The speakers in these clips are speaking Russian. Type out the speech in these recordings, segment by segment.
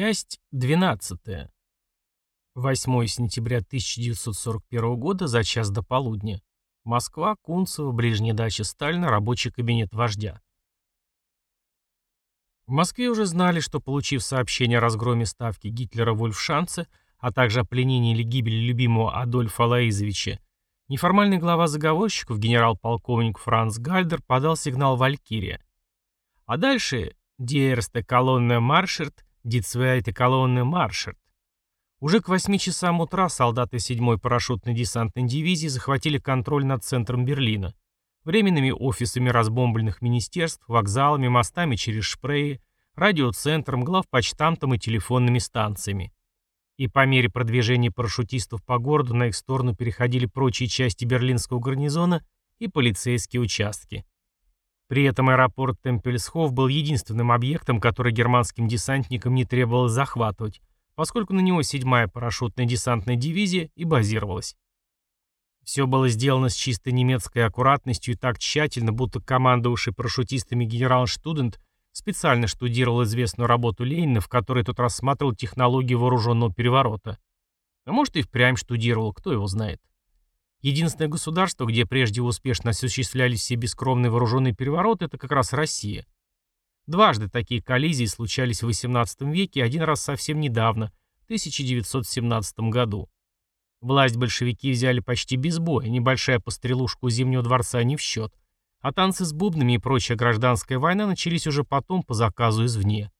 Часть 12. 8 сентября 1941 года за час до полудня. Москва, Кунцево, ближняя дача Сталина, рабочий кабинет вождя. В Москве уже знали, что, получив сообщение о разгроме ставки Гитлера в Вольфшанце, а также о пленении или гибели любимого Адольфа Лаизовича, неформальный глава заговорщиков, генерал-полковник Франц Гальдер, подал сигнал «Валькирия». А дальше «Диерсте колонна маршерт», «Дицвейте колонны маршерт». Уже к 8 часам утра солдаты 7-й парашютной десантной дивизии захватили контроль над центром Берлина, временными офисами разбомбленных министерств, вокзалами, мостами через Шпрее, радиоцентром, главпочтамтом и телефонными станциями. И по мере продвижения парашютистов по городу на их сторону переходили прочие части берлинского гарнизона и полицейские участки. При этом аэропорт Темпельсхоф был единственным объектом, который германским десантникам не требовалось захватывать, поскольку на него 7-я парашютная десантная дивизия и базировалась. Все было сделано с чистой немецкой аккуратностью и так тщательно, будто командовавший парашютистами генерал Штудент специально штудировал известную работу Ленина, в которой тот рассматривал технологии вооруженного переворота. А может и впрямь штудировал, кто его знает. Единственное государство, где прежде успешно осуществлялись все бескровные вооруженные перевороты, это как раз Россия. Дважды такие коллизии случались в XVIII веке, один раз совсем недавно, в 1917 году. Власть большевики взяли почти без боя, небольшая пострелушка у Зимнего дворца не в счет. А танцы с бубнами и прочая гражданская война начались уже потом по заказу извне.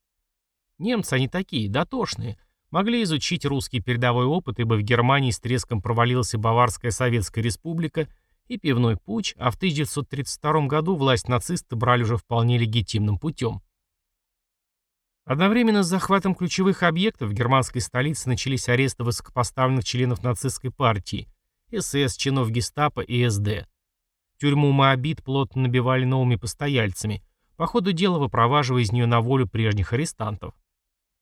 Немцы они такие, дотошные. Могли изучить русский передовой опыт, ибо в Германии с треском провалилась и Баварская Советская Республика, и пивной путь, а в 1932 году власть нацисты брали уже вполне легитимным путем. Одновременно с захватом ключевых объектов в германской столице начались аресты высокопоставленных членов нацистской партии, СС, чинов гестапо и СД. Тюрьму Моабит плотно набивали новыми постояльцами, по ходу дела выпроваживая из нее на волю прежних арестантов.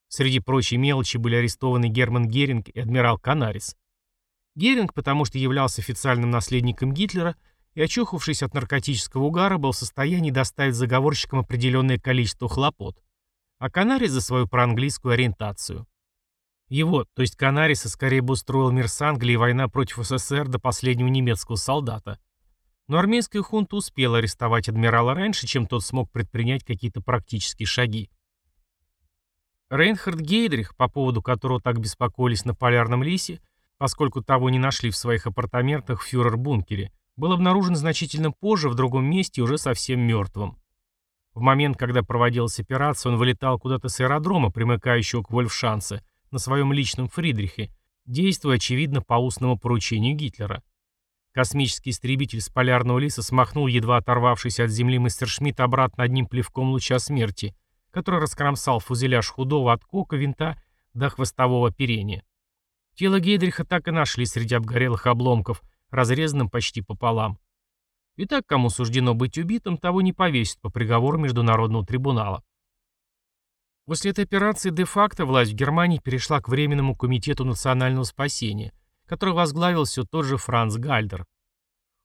Среди прочей мелочи были арестованы Герман Геринг и адмирал Канарис. Геринг, потому что являлся официальным наследником Гитлера и, очухавшись от наркотического угара, был в состоянии доставить заговорщикам определенное количество хлопот, а Канарис за свою проанглийскую ориентацию. Его, то есть Канариса, скорее бы устроил мир с Англией и война против СССР до последнего немецкого солдата. Но армейская хунта успела арестовать адмирала раньше, чем тот смог предпринять какие-то практические шаги. Рейнхард Гейдрих, по поводу которого так беспокоились на Полярном лисе, поскольку того не нашли в своих апартаментах в фюрер-бункере, был обнаружен значительно позже в другом месте уже совсем мертвым. В момент, когда проводилась операция, он вылетал куда-то с аэродрома, примыкающего к Вольфшанце, на своем личном Фридрихе, действуя, очевидно, по устному поручению Гитлера. Космический истребитель с полярного лиса смахнул едва оторвавшийся от земли Мессершмитт обратно одним плевком луча смерти, который раскромсал фузеляж худого от кока винта до хвостового оперения. Тело Гейдриха так и нашли среди обгорелых обломков, разрезанным почти пополам. И так, кому суждено быть убитым, того не повесят по приговору Международного трибунала. После этой операции де-факто власть в Германии перешла к Временному комитету национального спасения – который возглавил все тот же Франц Гальдер.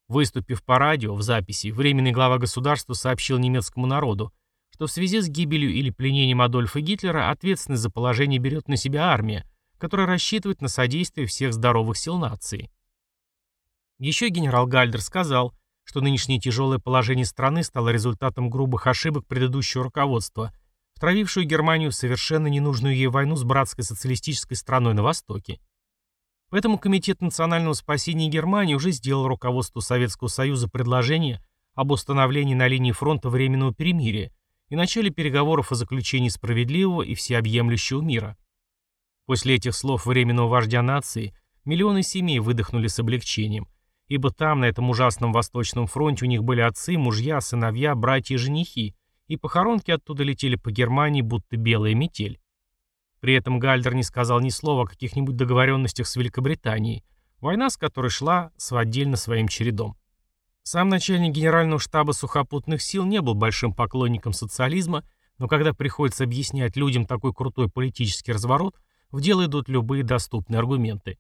Выступив по радио в записи, временный глава государства сообщил немецкому народу, что в связи с гибелью или пленением Адольфа Гитлера ответственность за положение берет на себя армия, которая рассчитывает на содействие всех здоровых сил нации. Еще генерал Гальдер сказал, что нынешнее тяжелое положение страны стало результатом грубых ошибок предыдущего руководства, втравившую Германию в совершенно ненужную ей войну с братской социалистической страной на Востоке. Поэтому Комитет национального спасения Германии уже сделал руководству Советского Союза предложение об установлении на линии фронта временного перемирия и начале переговоров о заключении справедливого и всеобъемлющего мира. После этих слов временного вождя нации миллионы семей выдохнули с облегчением, ибо там, на этом ужасном Восточном фронте, у них были отцы, мужья, сыновья, братья и женихи, и похоронки оттуда летели по Германии, будто белая метель. При этом Гальдер не сказал ни слова о каких-нибудь договоренностях с Великобританией, война с которой шла с отдельно своим чередом. Сам начальник генерального штаба сухопутных сил не был большим поклонником социализма, но когда приходится объяснять людям такой крутой политический разворот, в дело идут любые доступные аргументы.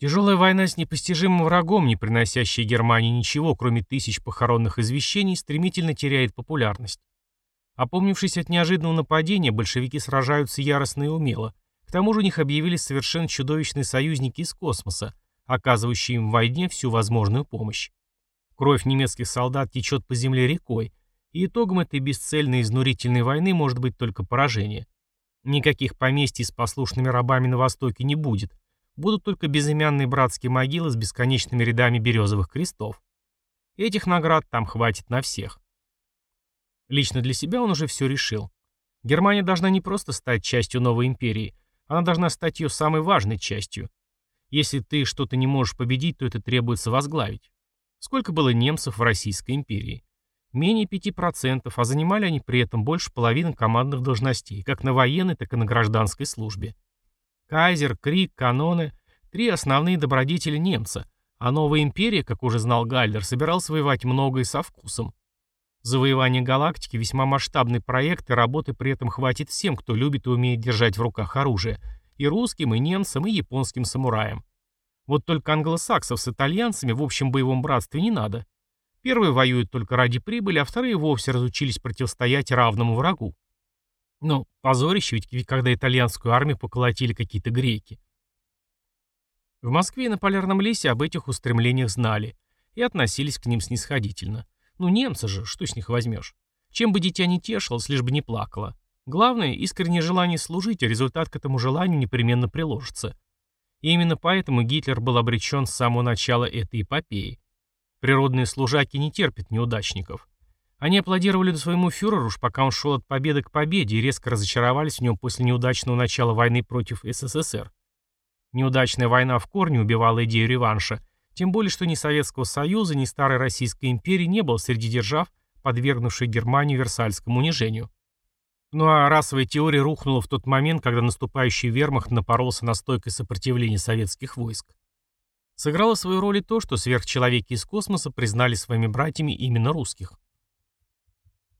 Тяжелая война с непостижимым врагом, не приносящая Германии ничего, кроме тысяч похоронных извещений, стремительно теряет популярность. Опомнившись от неожиданного нападения, большевики сражаются яростно и умело. К тому же у них объявились совершенно чудовищные союзники из космоса, оказывающие им в войне всю возможную помощь. Кровь немецких солдат течет по земле рекой, и итогом этой бесцельной изнурительной войны может быть только поражение. Никаких поместий с послушными рабами на Востоке не будет. Будут только безымянные братские могилы с бесконечными рядами березовых крестов. Этих наград там хватит на всех. Лично для себя он уже все решил. Германия должна не просто стать частью новой империи, она должна стать ее самой важной частью. Если ты что-то не можешь победить, то это требуется возглавить. Сколько было немцев в Российской империи? Менее 5%, а занимали они при этом больше половины командных должностей, как на военной, так и на гражданской службе. Кайзер, Крик, Каноны – три основные добродетели немца, а новая империя, как уже знал Гальдер, собиралась воевать много и со вкусом. Завоевание галактики – весьма масштабный проект, и работы при этом хватит всем, кто любит и умеет держать в руках оружие – и русским, и немцам, и японским самураям. Вот только англосаксов с итальянцами в общем боевом братстве не надо. Первые воюют только ради прибыли, а вторые вовсе разучились противостоять равному врагу. Ну, позорище ведь, когда итальянскую армию поколотили какие-то греки. В Москве и на Полярном лесе об этих устремлениях знали и относились к ним снисходительно. Ну, немцы же, что с них возьмешь? Чем бы дитя не тешилось, лишь бы не плакало. Главное – искреннее желание служить, а результат к этому желанию непременно приложится. И именно поэтому Гитлер был обречен с самого начала этой эпопеи. Природные служаки не терпят неудачников. Они аплодировали своему фюреру, уж пока он шел от победы к победе, и резко разочаровались в нем после неудачного начала войны против СССР. Неудачная война в корне убивала идею реванша, тем более, что ни Советского Союза, ни Старой Российской империи не было среди держав, подвергнувших Германию Версальскому унижению. Ну а расовая теория рухнула в тот момент, когда наступающий вермахт напоролся на стойкое сопротивление советских войск. Сыграло свою роль и то, что сверхчеловеки из космоса признали своими братьями именно русских.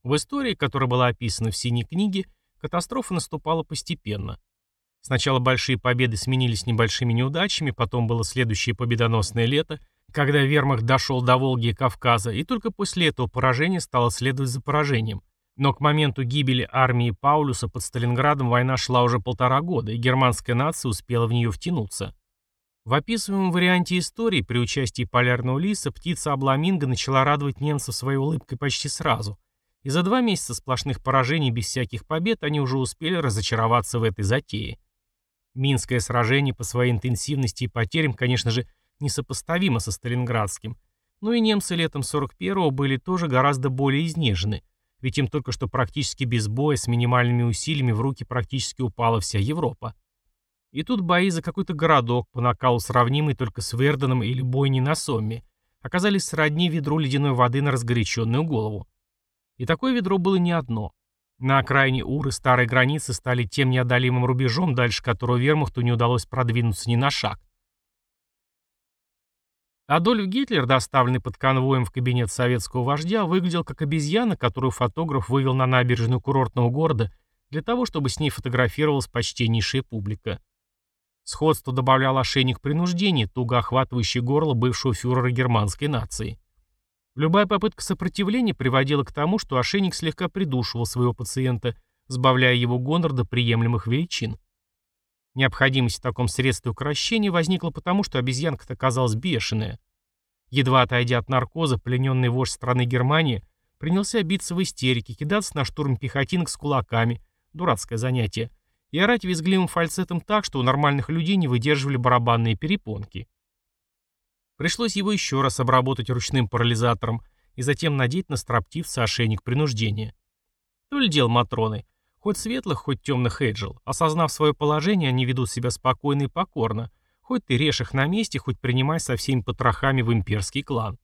В истории, которая была описана в «Синей книге», катастрофа наступала постепенно. Сначала большие победы сменились небольшими неудачами, потом было следующее победоносное лето, когда вермахт дошел до Волги и Кавказа, и только после этого поражение стало следовать за поражением – но к моменту гибели армии Паулюса под Сталинградом война шла уже полтора года, и германская нация успела в нее втянуться. В описываемом варианте истории при участии полярного лиса птица Абламинго начала радовать немцев своей улыбкой почти сразу. И за два месяца сплошных поражений без всяких побед они уже успели разочароваться в этой затее. Минское сражение по своей интенсивности и потерям, конечно же, несопоставимо со Сталинградским, но и немцы летом 41-го были тоже гораздо более изнежены – ведь им только что практически без боя, с минимальными усилиями в руки практически упала вся Европа. И тут бои за какой-то городок, по накалу сравнимый только с Верденом или бойней на Сомме, оказались сродни ведру ледяной воды на разгоряченную голову. И такое ведро было не одно. На окраине Уры старые границы стали тем неодолимым рубежом, дальше которого вермахту не удалось продвинуться ни на шаг. Адольф Гитлер, доставленный под конвоем в кабинет советского вождя, выглядел как обезьяна, которую фотограф вывел на набережную курортного города для того, чтобы с ней фотографировалась почтеннейшая публика. Сходство добавлял ошейник принуждения, туго охватывающий горло бывшего фюрера германской нации. Любая попытка сопротивления приводила к тому, что ошейник слегка придушивал своего пациента, сбавляя его гонор до приемлемых величин. Необходимость в таком средстве укрощения возникла потому, что обезьянка-то оказалась бешеная. Едва отойдя от наркоза, плененный вождь страны Германии принялся биться в истерике, кидаться на штурм пехотинок с кулаками, дурацкое занятие, и орать визгливым фальцетом так, что у нормальных людей не выдерживали барабанные перепонки. Пришлось его еще раз обработать ручным парализатором и затем надеть на строптивца ошейник принуждения. То ли дел Матроны, Хоть светлых, хоть темных Эйджел, осознав свое положение, они ведут себя спокойно и покорно. Хоть ты режь их на месте, хоть принимай со всеми потрохами в имперский клан.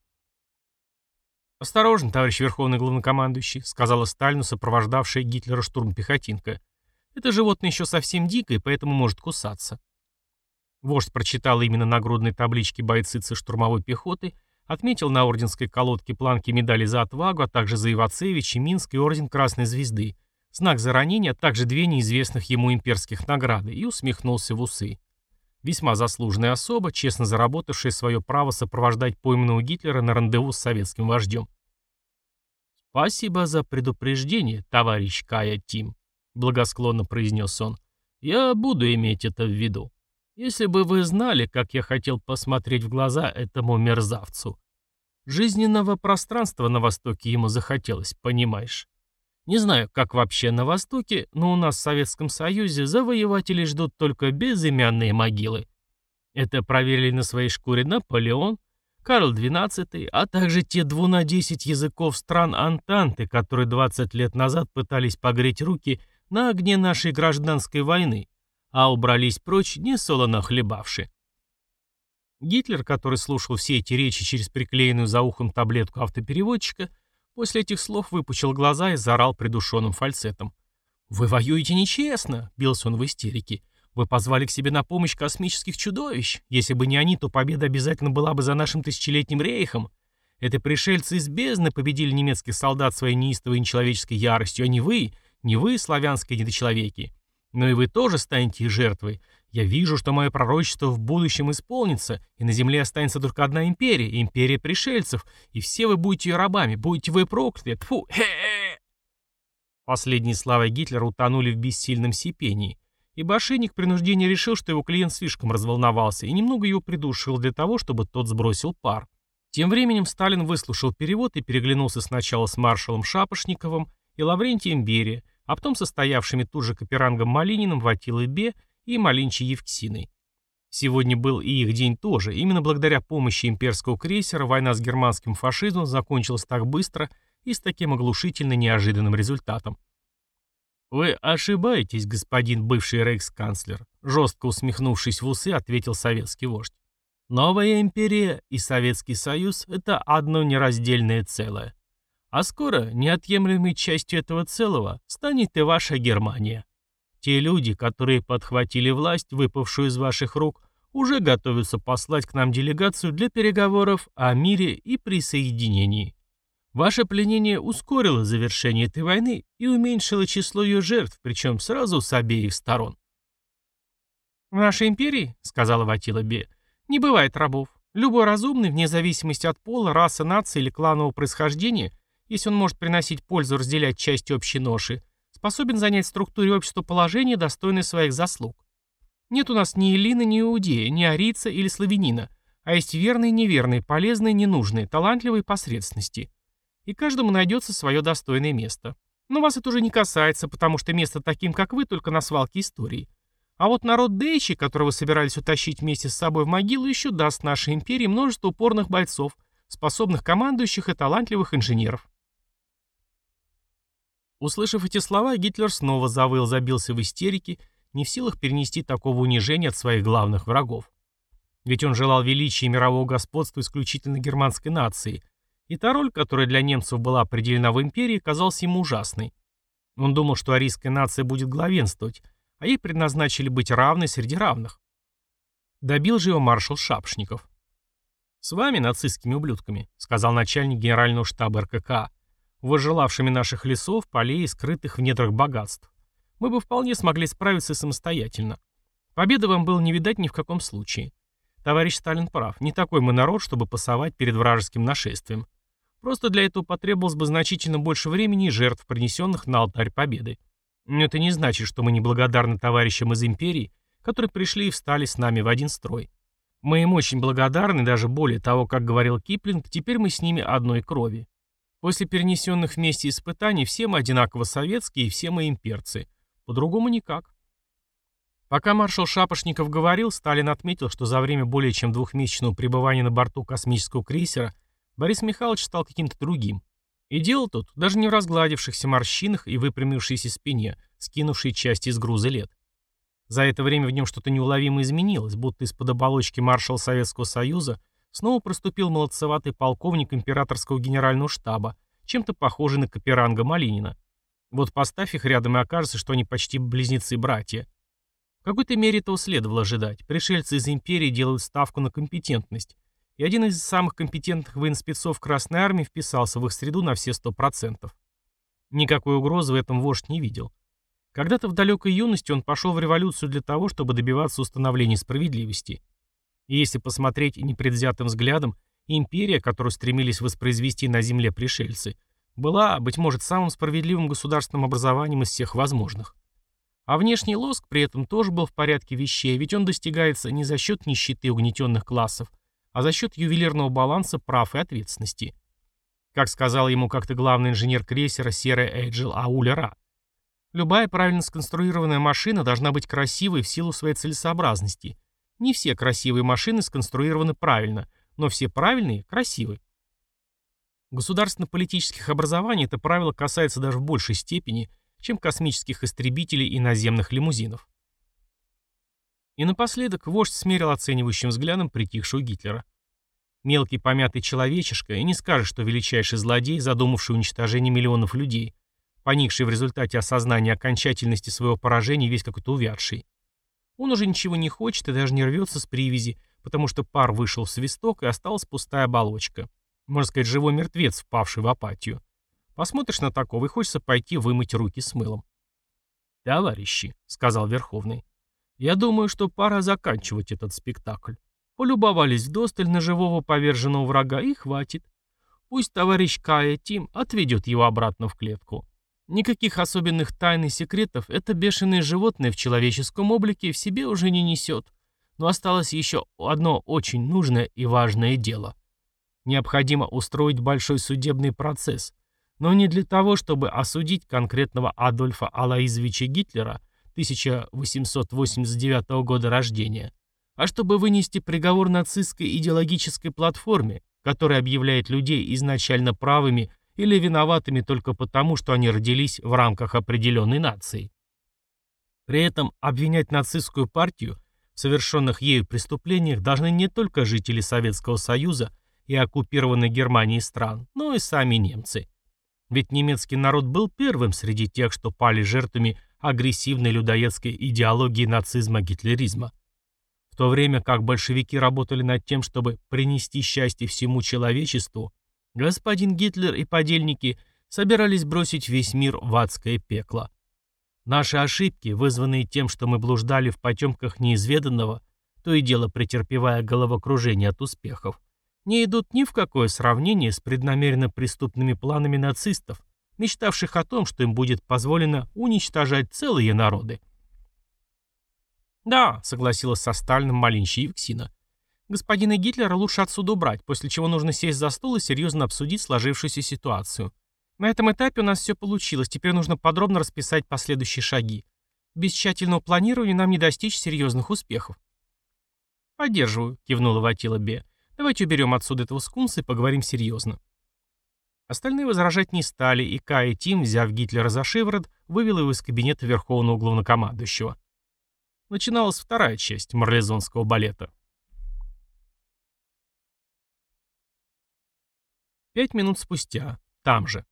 «Осторожно, товарищ Верховный Главнокомандующий», сказала Сталину сопровождавшая Гитлера штурмпехотинка. «Это животное еще совсем дикое, поэтому может кусаться». Вождь прочитал именно на грудной табличке бойцы штурмовой пехоты, отметил на орденской колодке планки медали за отвагу, а также за Ивацевич и Минск и орден Красной Звезды, знак за ранение, также две неизвестных ему имперских награды, и усмехнулся в усы. Весьма заслуженная особа, честно заработавшая свое право сопровождать пойманного Гитлера на рандеву с советским вождем. «Спасибо за предупреждение, товарищ Кая Тим», — благосклонно произнес он. «Я буду иметь это в виду. Если бы вы знали, как я хотел посмотреть в глаза этому мерзавцу. Жизненного пространства на Востоке ему захотелось, понимаешь? Не знаю, как вообще на Востоке, но у нас в Советском Союзе завоеватели ждут только безымянные могилы. Это проверили на своей шкуре Наполеон, Карл XII, а также те дву на десять языков стран Антанты, которые 20 лет назад пытались погреть руки на огне нашей гражданской войны, а убрались прочь, не солоно хлебавши. Гитлер, который слушал все эти речи через приклеенную за ухом таблетку автопереводчика, после этих слов выпучил глаза и заорал придушенным фальцетом. «Вы воюете нечестно!» — бился он в истерике. Вы позвали к себе на помощь космических чудовищ. Если бы не они, то победа обязательно была бы за нашим тысячелетним рейхом. Это пришельцы из бездны победили немецких солдат своей неистовой и нечеловеческой яростью, а не вы, не вы, славянские недочеловеки. Но и вы тоже станете жертвой. Я вижу, что мое пророчество в будущем исполнится, и на земле останется только одна империя, империя пришельцев, и все вы будете ее рабами, будете вы прокляты. Тьфу, хе-хе. Последние слова Гитлера утонули в бессильном сипении. И Башиник принуждение решил, что его клиент слишком разволновался и немного его придушил для того, чтобы тот сбросил пар. Тем временем Сталин выслушал перевод и переглянулся сначала с маршалом Шапошниковым и Лаврентием Берия, а потом состоявшими тут же Каперангом Малининым, Ватилой Бе и Малинчей Евксиной. Сегодня был и их день тоже. Именно благодаря помощи имперского крейсера война с германским фашизмом закончилась так быстро и с таким оглушительно неожиданным результатом. «Вы ошибаетесь, господин бывший рейхсканцлер», жестко усмехнувшись в усы, ответил советский вождь. «Новая империя и Советский Союз – это одно нераздельное целое. А скоро неотъемлемой частью этого целого станет и ваша Германия. Те люди, которые подхватили власть, выпавшую из ваших рук, уже готовятся послать к нам делегацию для переговоров о мире и присоединении. Ваше пленение ускорило завершение этой войны и уменьшило число ее жертв, причем сразу с обеих сторон. «В нашей империи, — сказала Ватила Бе, — не бывает рабов. Любой разумный, вне зависимости от пола, расы, нации или кланового происхождения, если он может приносить пользу разделять части общей ноши, способен занять в структуре общества положение, достойное своих заслуг. Нет у нас ни Эллины, ни Иудея, ни Арица или Славянина, а есть верные неверные, полезные ненужные, талантливые посредственности и каждому найдется свое достойное место. Но вас это уже не касается, потому что место таким, как вы, только на свалке истории. А вот народ Дейчи, которого собирались утащить вместе с собой в могилу, еще даст нашей империи множество упорных бойцов, способных командующих и талантливых инженеров. Услышав эти слова, Гитлер снова завыл, забился в истерике, не в силах перенести такого унижения от своих главных врагов. Ведь он желал величия и мирового господства исключительно германской нации, и та роль, которая для немцев была определена в империи, казалась ему ужасной. Он думал, что арийская нация будет главенствовать, а ей предназначили быть равной среди равных. Добил же его маршал Шапшников. «С вами, нацистскими ублюдками», — сказал начальник генерального штаба РКК, «возжелавшими наших лесов, полей и скрытых в недрах богатств. Мы бы вполне смогли справиться самостоятельно. Победы вам было не видать ни в каком случае. Товарищ Сталин прав, не такой мы народ, чтобы пасовать перед вражеским нашествием. Просто для этого потребовалось бы значительно больше времени и жертв, принесенных на алтарь победы. Но это не значит, что мы не благодарны товарищам из империи, которые пришли и встали с нами в один строй. Мы им очень благодарны, даже более того, как говорил Киплинг, теперь мы с ними одной крови. После перенесенных вместе испытаний все мы одинаково советские и все мы имперцы. По-другому никак. Пока маршал Шапошников говорил, Сталин отметил, что за время более чем двухмесячного пребывания на борту космического крейсера Борис Михайлович стал каким-то другим. И делал тут даже не в разгладившихся морщинах и выпрямившейся спине, скинувшей часть из груза лет. За это время в нем что-то неуловимо изменилось, будто из-под оболочки маршала Советского Союза снова проступил молодцеватый полковник императорского генерального штаба, чем-то похожий на Каперанга Малинина. Вот поставь их рядом и окажется, что они почти близнецы-братья. В какой-то мере этого следовало ожидать. Пришельцы из империи делают ставку на компетентность, и один из самых компетентных военспецов Красной Армии вписался в их среду на все сто процентов. Никакой угрозы в этом вождь не видел. Когда-то в далекой юности он пошел в революцию для того, чтобы добиваться установления справедливости. И если посмотреть непредвзятым взглядом, империя, которую стремились воспроизвести на земле пришельцы, была, быть может, самым справедливым государственным образованием из всех возможных. А внешний лоск при этом тоже был в порядке вещей, ведь он достигается не за счет нищеты угнетенных классов, а за счет ювелирного баланса прав и ответственности. Как сказал ему как-то главный инженер крейсера Серый Эйджел Аулера. Любая правильно сконструированная машина должна быть красивой в силу своей целесообразности. Не все красивые машины сконструированы правильно, но все правильные – красивы. Государственно-политических образований это правило касается даже в большей степени, чем космических истребителей и наземных лимузинов. И напоследок вождь смерил оценивающим взглядом притихшего Гитлера. Мелкий помятый человечишка, и не скажешь, что величайший злодей, задумавший уничтожение миллионов людей, поникший в результате осознания окончательности своего поражения весь какой-то увядший. Он уже ничего не хочет и даже не рвется с привязи, потому что пар вышел в свисток и осталась пустая оболочка. Можно сказать, живой мертвец, впавший в апатию. Посмотришь на такого и хочется пойти вымыть руки с мылом. «Товарищи», — сказал Верховный, — «я думаю, что пора заканчивать этот спектакль. Полюбовались вдосталь на живого поверженного врага и хватит. Пусть товарищ Кая Тим отведет его обратно в клетку. Никаких особенных тайн и секретов это бешеное животное в человеческом облике в себе уже не несет. Но осталось еще одно очень нужное и важное дело. Необходимо устроить большой судебный процесс, но не для того, чтобы осудить конкретного Адольфа Алаизовича Гитлера 1889 года рождения, а чтобы вынести приговор нацистской идеологической платформе, которая объявляет людей изначально правыми или виноватыми только потому, что они родились в рамках определенной нации. При этом обвинять нацистскую партию в совершенных ею преступлениях должны не только жители Советского Союза и оккупированной Германией стран, но и сами немцы. Ведь немецкий народ был первым среди тех, что пали жертвами агрессивной людоедской идеологии нацизма-гитлеризма. В то время как большевики работали над тем, чтобы принести счастье всему человечеству, Господин Гитлер и подельники собирались бросить весь мир в адское пекло. Наши ошибки, вызванные тем, что мы блуждали в потемках неизведанного, то и дело претерпевая головокружение от успехов, не идут ни в какое сравнение с преднамеренно преступными планами нацистов, мечтавших о том, что им будет позволено уничтожать целые народы. «Да», — согласилась со Сталиным Малинщи Евксина, Господина Гитлера лучше отсюда убрать, после чего нужно сесть за стол и серьезно обсудить сложившуюся ситуацию. На этом этапе у нас все получилось, теперь нужно подробно расписать последующие шаги. Без тщательного планирования нам не достичь серьезных успехов. «Поддерживаю», — кивнула Ватила Бе. «Давайте уберем отсюда этого скунса и поговорим серьезно». Остальные возражать не стали, и Кай и Тим, взяв Гитлера за шиворот, вывел его из кабинета Верховного Главнокомандующего. Начиналась вторая часть марлезонского балета. Пять минут спустя. Там же.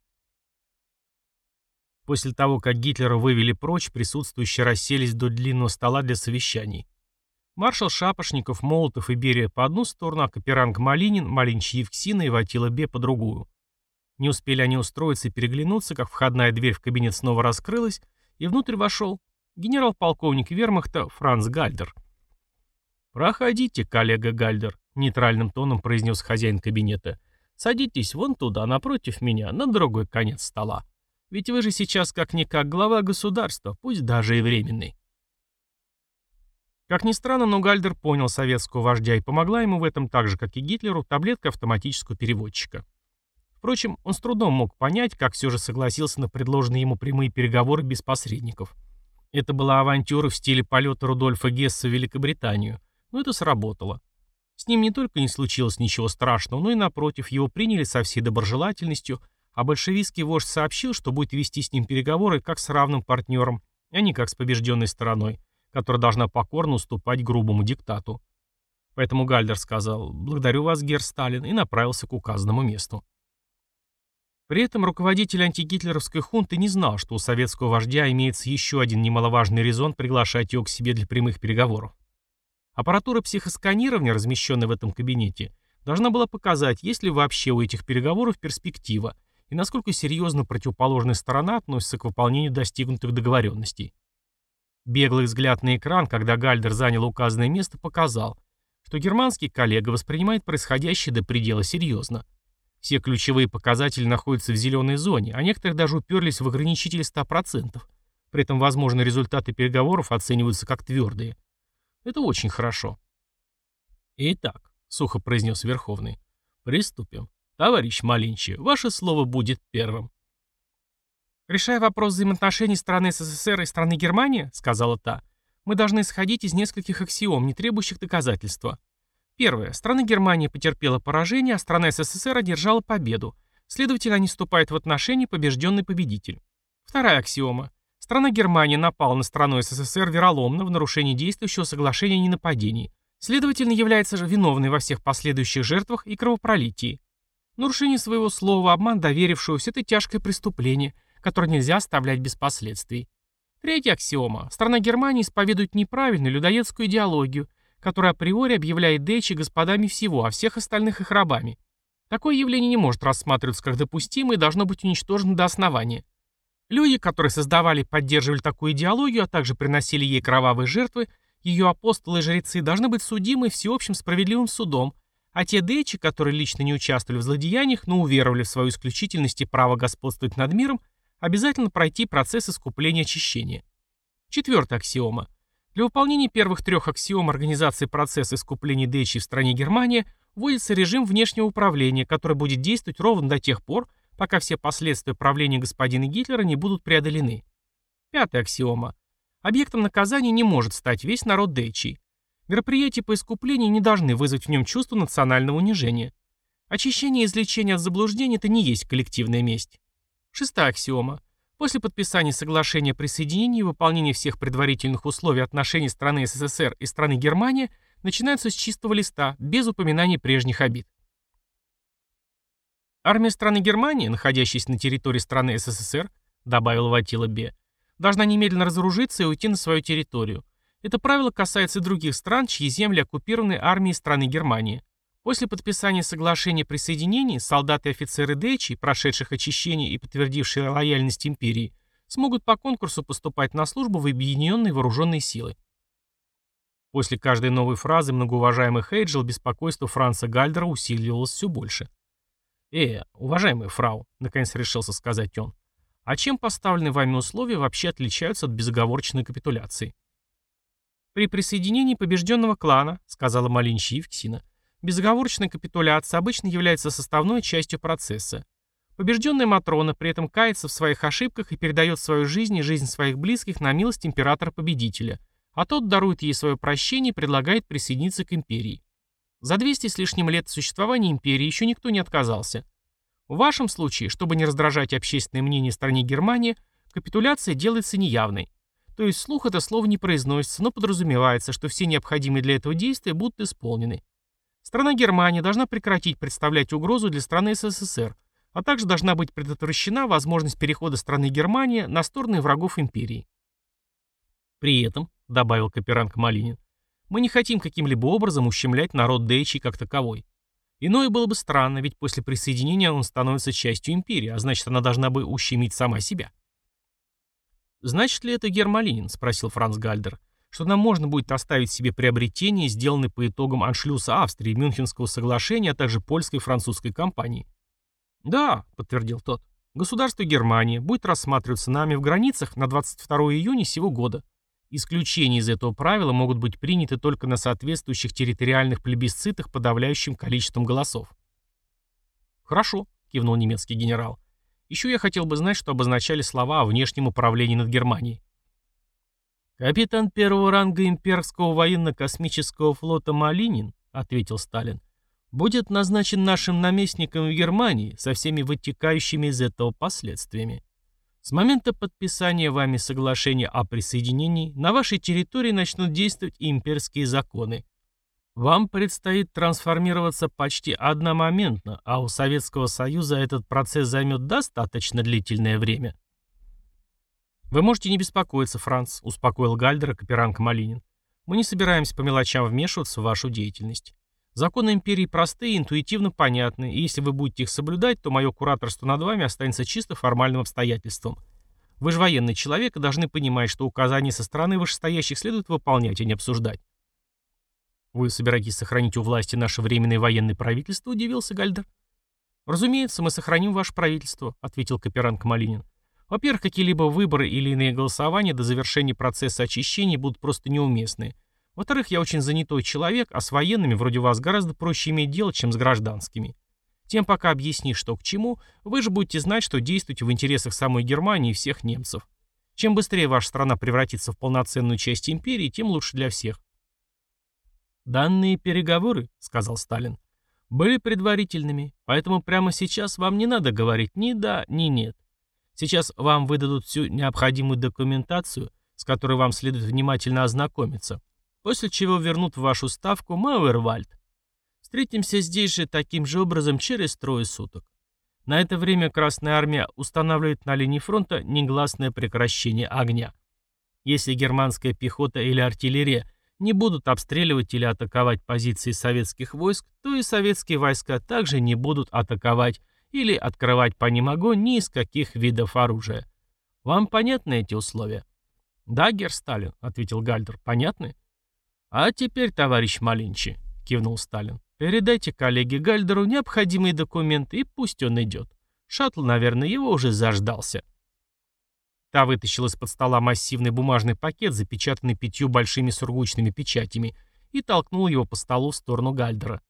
После того, как Гитлера вывели прочь, присутствующие расселись до длинного стола для совещаний. Маршал Шапошников, Молотов и Берия по одну сторону, а Каперанг Малинин, Малинч Евксина и Ватила Бе по другую. Не успели они устроиться и переглянуться, как входная дверь в кабинет снова раскрылась, и внутрь вошел генерал-полковник вермахта Франц Гальдер. «Проходите, коллега Гальдер», — нейтральным тоном произнес хозяин кабинета. Садитесь вон туда, напротив меня, на другой конец стола. Ведь вы же сейчас как-никак глава государства, пусть даже и временный. Как ни странно, но Гальдер понял советского вождя и помогла ему в этом так же, как и Гитлеру, таблетка автоматического переводчика. Впрочем, он с трудом мог понять, как все же согласился на предложенные ему прямые переговоры без посредников. Это была авантюра в стиле полета Рудольфа Гесса в Великобританию, но это сработало. С ним не только не случилось ничего страшного, но и, напротив, его приняли со всей доброжелательностью, а большевистский вождь сообщил, что будет вести с ним переговоры как с равным партнером, а не как с побежденной стороной, которая должна покорно уступать грубому диктату. Поэтому Гальдер сказал «Благодарю вас, герр Сталин» и направился к указанному месту. При этом руководитель антигитлеровской хунты не знал, что у советского вождя имеется еще один немаловажный резон приглашать его к себе для прямых переговоров. Аппаратура психосканирования, размещенная в этом кабинете, должна была показать, есть ли вообще у этих переговоров перспектива и насколько серьезно противоположная сторона относится к выполнению достигнутых договоренностей. Беглый взгляд на экран, когда Гальдер занял указанное место, показал, что германский коллега воспринимает происходящее до предела серьезно. Все ключевые показатели находятся в зеленой зоне, а некоторые даже уперлись в ограничитель 100%. При этом возможные результаты переговоров оцениваются как твердые. Это очень хорошо. Итак, сухо произнес Верховный, приступим. Товарищ Малинчи, ваше слово будет первым. «Решая вопрос взаимоотношений страны СССР и страны Германии, — сказала та, — мы должны исходить из нескольких аксиом, не требующих доказательства. Первое. Страна Германия потерпела поражение, а страна СССР одержала победу. Следовательно, они вступают в отношения побежденный победитель. Вторая аксиома. Страна Германия напала на страну СССР вероломно в нарушении действующего соглашения о ненападении. Следовательно, является же виновной во всех последующих жертвах и кровопролитии. Нарушение своего слова, обман доверившегося – это тяжкое преступление – который нельзя оставлять без последствий. Третья аксиома. Страна Германии исповедует неправильную людоедскую идеологию, которая априори объявляет Дэчи господами всего, а всех остальных их рабами. Такое явление не может рассматриваться как допустимое и должно быть уничтожено до основания. Люди, которые создавали и поддерживали такую идеологию, а также приносили ей кровавые жертвы, ее апостолы и жрецы должны быть судимы всеобщим справедливым судом, а те дэчи, которые лично не участвовали в злодеяниях, но уверовали в свою исключительность и право господствовать над миром, обязательно пройти процесс искупления очищения. Четвертая аксиома. Для выполнения первых трех аксиом организации процесса искупления Дэчи в стране Германия вводится режим внешнего управления, который будет действовать ровно до тех пор, пока все последствия правления господина Гитлера не будут преодолены. Пятая аксиома. Объектом наказания не может стать весь народ Дэчи. Мероприятия по искуплению не должны вызвать в нем чувство национального унижения. Очищение и излечение от заблуждений – это не есть коллективная месть. Шестая аксиома. После подписания соглашения о присоединении и выполнения всех предварительных условий отношений страны СССР и страны Германия начинаются с чистого листа, без упоминания прежних обид. Армия страны Германии, находящаяся на территории страны СССР, добавил Ватила Бе, должна немедленно разоружиться и уйти на свою территорию. Это правило касается и других стран, чьи земли оккупированы армией страны Германии. После подписания соглашения о присоединении солдаты и офицеры Дэчи, прошедших очищение и подтвердившие лояльность империи, смогут по конкурсу поступать на службу в объединенные вооруженные силы. После каждой новой фразы многоуважаемый Хейджел беспокойство Франца Гальдера усиливалось все больше. «Э, уважаемый фрау», — наконец решился сказать он, «а чем поставленные вами условия вообще отличаются от безоговорочной капитуляции?» «При присоединении побежденного клана», — сказала Малинчи Евксина, Безоговорочная капитуляция обычно является составной частью процесса. Побежденная Матрона при этом кается в своих ошибках и передает свою жизнь и жизнь своих близких на милость императора-победителя, а тот дарует ей свое прощение и предлагает присоединиться к империи. За 200 с лишним лет существования империи еще никто не отказался. В вашем случае, чтобы не раздражать общественное мнение стране Германии, капитуляция делается неявной. То есть слух это слово не произносится, но подразумевается, что все необходимые для этого действия будут исполнены. Страна Германия должна прекратить представлять угрозу для страны СССР, а также должна быть предотвращена возможность перехода страны Германия на стороны врагов империи. При этом, добавил Каперанг Малинин, мы не хотим каким-либо образом ущемлять народ Дейчи как таковой. Иное было бы странно, ведь после присоединения он становится частью империи, а значит, она должна бы ущемить сама себя. «Значит ли это Гермалинин?» — спросил Франц Гальдер что нам можно будет оставить себе приобретения, сделанные по итогам аншлюса Австрии, Мюнхенского соглашения, а также польской и французской компании. «Да», — подтвердил тот, — «государство Германия будет рассматриваться нами в границах на 22 июня сего года. Исключения из этого правила могут быть приняты только на соответствующих территориальных плебисцитах подавляющим количеством голосов». «Хорошо», — кивнул немецкий генерал. «Еще я хотел бы знать, что обозначали слова о внешнем управлении над Германией». «Капитан первого ранга имперского военно-космического флота Малинин», — ответил Сталин, «будет назначен нашим наместником в Германии со всеми вытекающими из этого последствиями. С момента подписания вами соглашения о присоединении на вашей территории начнут действовать имперские законы. Вам предстоит трансформироваться почти одномоментно, а у Советского Союза этот процесс займет достаточно длительное время». «Вы можете не беспокоиться, Франц», — успокоил Гальдера Каперанг Малинин. «Мы не собираемся по мелочам вмешиваться в вашу деятельность. Законы империи простые интуитивно понятны, и если вы будете их соблюдать, то мое кураторство над вами останется чисто формальным обстоятельством. Вы же военный человек и должны понимать, что указания со стороны вышестоящих следует выполнять, а не обсуждать». «Вы собираетесь сохранить у власти наше временное военное правительство?» — удивился Гальдер. «Разумеется, мы сохраним ваше правительство», — ответил Каперанг Малинин. «Во-первых, какие-либо выборы или иные голосования до завершения процесса очищения будут просто неуместны. Во-вторых, я очень занятой человек, а с военными вроде вас гораздо проще иметь дело, чем с гражданскими. Тем пока объяснишь, что к чему, вы же будете знать, что действуете в интересах самой Германии и всех немцев. Чем быстрее ваша страна превратится в полноценную часть империи, тем лучше для всех. «Данные переговоры», — сказал Сталин, — «были предварительными, поэтому прямо сейчас вам не надо говорить ни да, ни нет. Сейчас вам выдадут всю необходимую документацию, с которой вам следует внимательно ознакомиться после чего вернут в вашу ставку Мауэрвальд. Встретимся здесь же таким же образом через трое суток. На это время Красная Армия устанавливает на линии фронта негласное прекращение огня. Если германская пехота или артиллерия не будут обстреливать или атаковать позиции советских войск, то и советские войска также не будут атаковать или открывать по ним огонь ни из каких видов оружия. Вам понятны эти условия? «Да, герр Сталин», — ответил Гальдер, — «понятны?» «А теперь, товарищ Малинчи», — кивнул Сталин, — «передайте коллеге Гальдеру необходимые документы и пусть он идет. Шаттл, наверное, его уже заждался». Та вытащила из-под стола массивный бумажный пакет, запечатанный пятью большими сургучными печатями, и толкнул его по столу в сторону Гальдера.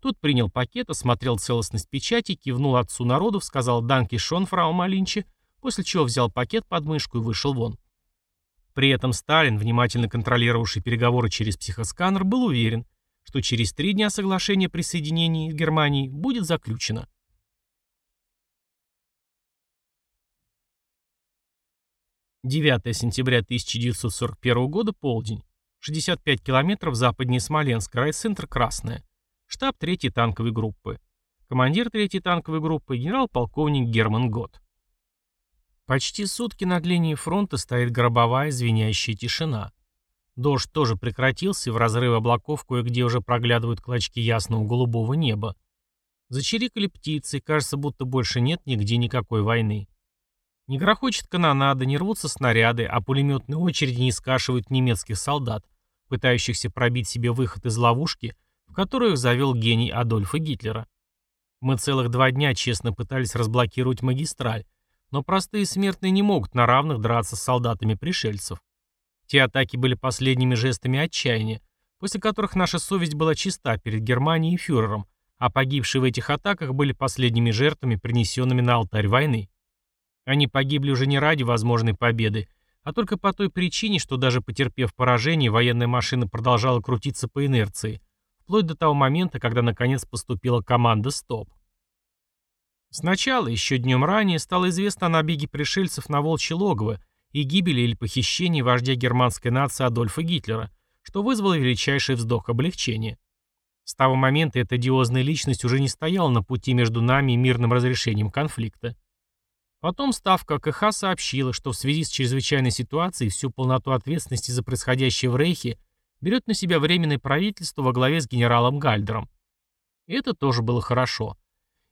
Тот принял пакет, осмотрел целостность печати, кивнул отцу народов, сказал «Данки Шон, фрау Малинчи», после чего взял пакет под мышку и вышел вон. При этом Сталин, внимательно контролировавший переговоры через психосканер, был уверен, что через три дня соглашение о присоединении Германии будет заключено. Девятое сентября 1941 года, полдень. 65 километров западнее Смоленска, райцентр Красная. Штаб 3-й танковой группы. Командир 3-й танковой группы генерал-полковник Герман Гott. Почти сутки над линией фронта стоит гробовая звенящая тишина. Дождь тоже прекратился, и в разрыв облаков кое-где уже проглядывают клочки ясного голубого неба. Зачирикали птицы, кажется, будто больше нет нигде никакой войны. Не грохочет канонада, не рвутся снаряды, а пулеметные очереди не скашивают немецких солдат, пытающихся пробить себе выход из ловушки, в которую завел гений Адольфа Гитлера. Мы целых два дня честно пытались разблокировать магистраль, но простые смертные не могут на равных драться с солдатами пришельцев. Те атаки были последними жестами отчаяния, после которых наша совесть была чиста перед Германией и фюрером, а погибшие в этих атаках были последними жертвами, принесенными на алтарь войны. Они погибли уже не ради возможной победы, а только по той причине, что даже потерпев поражение, военная машина продолжала крутиться по инерции, вплоть до того момента, когда наконец поступила команда «Стоп». Сначала, еще днем ранее, стало известно о набеге пришельцев на Волчье логово и гибели или похищении вождя германской нации Адольфа Гитлера, что вызвало величайший вздох облегчения. С того момента эта одиозная личность уже не стояла на пути между нами и мирным разрешением конфликта. Потом Ставка КХ сообщила, что в связи с чрезвычайной ситуацией всю полноту ответственности за происходящее в Рейхе берет на себя временное правительство во главе с генералом Гальдером. И это тоже было хорошо.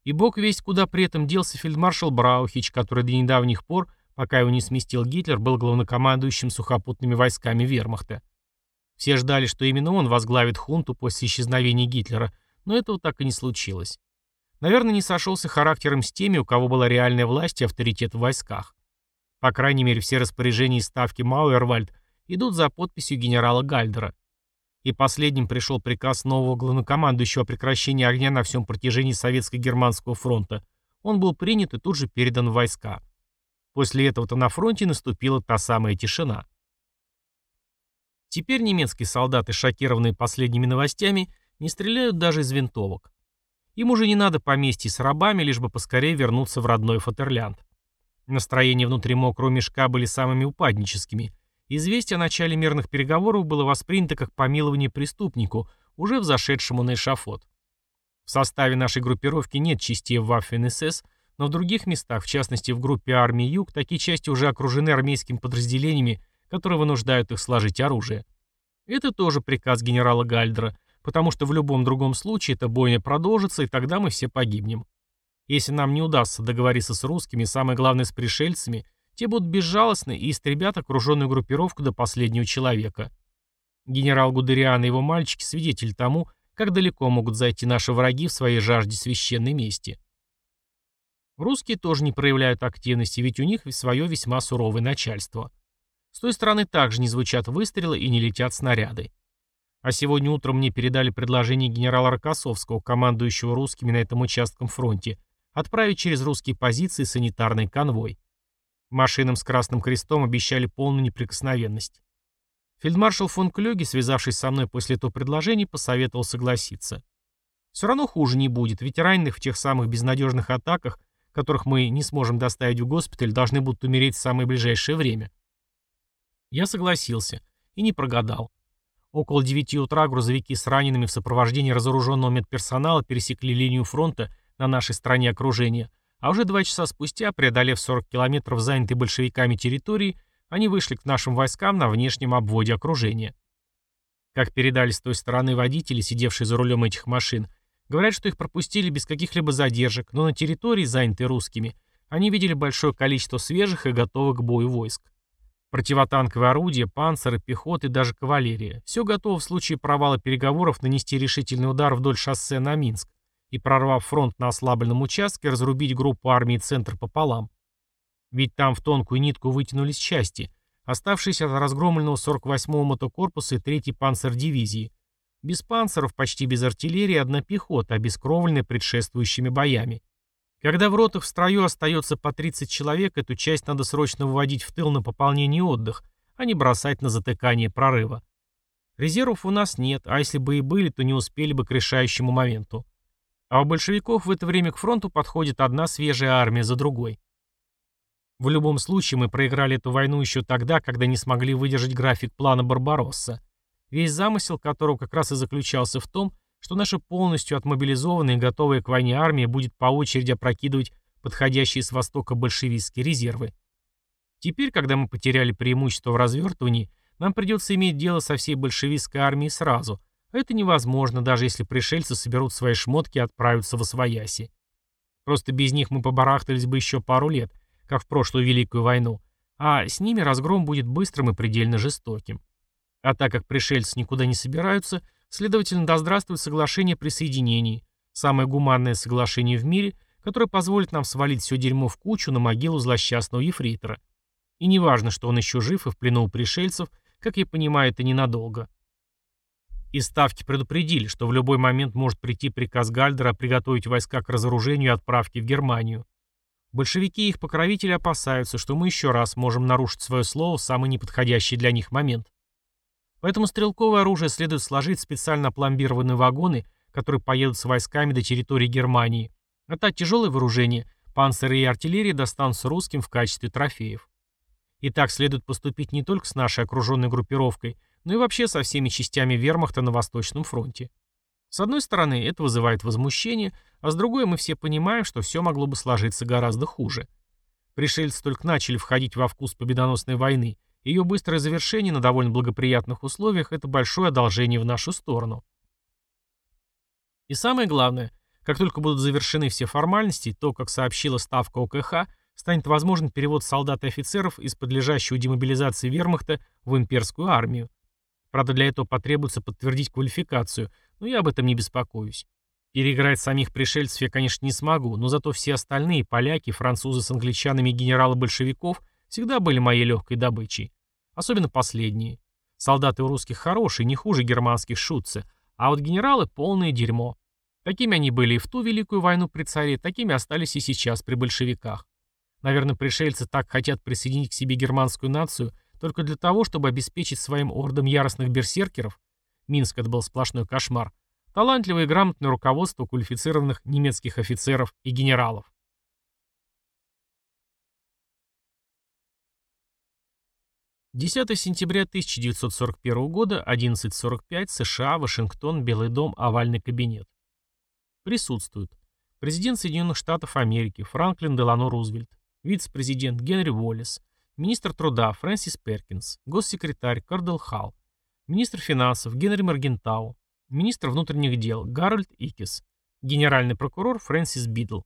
И бог весть, куда при этом делся фельдмаршал Браухич, который до недавних пор, пока его не сместил Гитлер, был главнокомандующим сухопутными войсками вермахта. Все ждали, что именно он возглавит хунту после исчезновения Гитлера, но этого так и не случилось. Наверное, не сошелся характером с теми, у кого была реальная власть и авторитет в войсках. По крайней мере, все распоряжения и ставки Мауэрвальд идут за подписью генерала Гальдера и последним пришел приказ нового главнокомандующего о прекращении огня на всем протяжении Советско-Германского фронта. Он был принят и тут же передан в войска. После этого-то на фронте наступила та самая тишина. Теперь немецкие солдаты, шокированные последними новостями, не стреляют даже из винтовок. Им уже не надо поместье с рабами, лишь бы поскорее вернуться в родной Фатерлянд. Настроения внутри мокрого мешка были самыми упадническими, Известие о начале мирных переговоров было воспринято как помилование преступнику, уже взошедшему на эшафот. В составе нашей группировки нет частей Waffen-СС, но в других местах, в частности в группе армии Юг, такие части уже окружены армейскими подразделениями, которые вынуждают их сложить оружие. Это тоже приказ генерала Гальдера, потому что в любом другом случае эта бойня продолжится, и тогда мы все погибнем. Если нам не удастся договориться с русскими, самое главное с пришельцами – те будут безжалостны и истребят окруженную группировку до последнего человека. Генерал Гудериан и его мальчики свидетель тому, как далеко могут зайти наши враги в своей жажде священной мести. Русские тоже не проявляют активности, ведь у них свое весьма суровое начальство. С той стороны также не звучат выстрелы и не летят снаряды. А сегодня утром мне передали предложение генерала Рокоссовского, командующего русскими на этом участком фронте, отправить через русские позиции санитарный конвой. Машинам с Красным Крестом обещали полную неприкосновенность. Фельдмаршал фон Клёге, связавшись со мной после этого предложения, посоветовал согласиться. Все равно хуже не будет, ведь раненых в тех самых безнадежных атаках, которых мы не сможем доставить в госпиталь, должны будут умереть в самое ближайшее время. Я согласился. И не прогадал. Около 9 утра грузовики с ранеными в сопровождении разоруженного медперсонала пересекли линию фронта на нашей стороне окружения, а уже два часа спустя, преодолев 40 километров занятой большевиками территории, они вышли к нашим войскам на внешнем обводе окружения. Как передали с той стороны водители, сидевшие за рулем этих машин, говорят, что их пропустили без каких-либо задержек, но на территории, занятой русскими, они видели большое количество свежих и готовых к бою войск. Противотанковые орудия, панциры, пехоты даже кавалерия. Все готово в случае провала переговоров нанести решительный удар вдоль шоссе на Минск и, прорвав фронт на ослабленном участке, разрубить группу армии «Центр» пополам. Ведь там в тонкую нитку вытянулись части, оставшиеся от разгромленного 48-го мотокорпуса и 3-й панцердивизии. Без панцеров, почти без артиллерии, одна пехота, обескровленная предшествующими боями. Когда в ротах в строю остается по 30 человек, эту часть надо срочно выводить в тыл на пополнение и отдых, а не бросать на затыкание прорыва. Резервов у нас нет, а если бы и были, то не успели бы к решающему моменту. А у большевиков в это время к фронту подходит одна свежая армия за другой. В любом случае мы проиграли эту войну еще тогда, когда не смогли выдержать график плана Барбаросса, весь замысел которого как раз и заключался в том, что наша полностью отмобилизованная и готовая к войне армия будет по очереди опрокидывать подходящие с востока большевистские резервы. Теперь, когда мы потеряли преимущество в развертывании, нам придется иметь дело со всей большевистской армией сразу. Это невозможно, даже если пришельцы соберут свои шмотки и отправятся в Освояси. Просто без них мы побарахтались бы еще пару лет, как в прошлую Великую войну, а с ними разгром будет быстрым и предельно жестоким. А так как пришельцы никуда не собираются – Следовательно, да здравствует соглашение о присоединении, самое гуманное соглашение в мире, которое позволит нам свалить все дерьмо в кучу на могилу злосчастного ефрейтора. И не важно, что он еще жив и в плену у пришельцев, как я понимаю, это ненадолго. И ставки предупредили, что в любой момент может прийти приказ Гальдера приготовить войска к разоружению и отправке в Германию. Большевики и их покровители опасаются, что мы еще раз можем нарушить свое слово в самый неподходящий для них момент. Поэтому стрелковое оружие следует сложить в специально опломбированные вагоны, которые поедут с войсками до территории Германии. А тяжелое вооружение, панциры и артиллерия достанутся русским в качестве трофеев. И так следует поступить не только с нашей окруженной группировкой, но и вообще со всеми частями вермахта на Восточном фронте. С одной стороны, это вызывает возмущение, а с другой мы все понимаем, что все могло бы сложиться гораздо хуже. Пришельцы только начали входить во вкус победоносной войны – ее быстрое завершение на довольно благоприятных условиях – это большое одолжение в нашу сторону. И самое главное, как только будут завершены все формальности, то, как сообщила Ставка ОКХ, станет возможен перевод солдат и офицеров из подлежащего демобилизации вермахта в имперскую армию. Правда, для этого потребуется подтвердить квалификацию, но я об этом не беспокоюсь. Переиграть самих пришельцев я, конечно, не смогу, но зато все остальные, поляки, французы с англичанами и генералы большевиков, всегда были моей легкой добычей. Особенно последние. Солдаты у русских хорошие, не хуже германских шутцы, а вот генералы полное дерьмо. Такими они были и в ту Великую войну при царе, такими остались и сейчас при большевиках. Наверное, пришельцы так хотят присоединить к себе германскую нацию только для того, чтобы обеспечить своим ордам яростных берсеркеров. Минск это был сплошной кошмар. Талантливое и грамотное руководство квалифицированных немецких офицеров и генералов. 10 сентября 1941 года, 11.45, США, Вашингтон, Белый дом, овальный кабинет. Присутствуют. Президент Соединенных Штатов Америки Франклин Делано Рузвельт, вице-президент Генри Уоллес, министр труда Фрэнсис Перкинс, госсекретарь Корделл Халл, министр финансов Генри Моргентау, министр внутренних дел Гарольд Икис, генеральный прокурор Фрэнсис Бидл.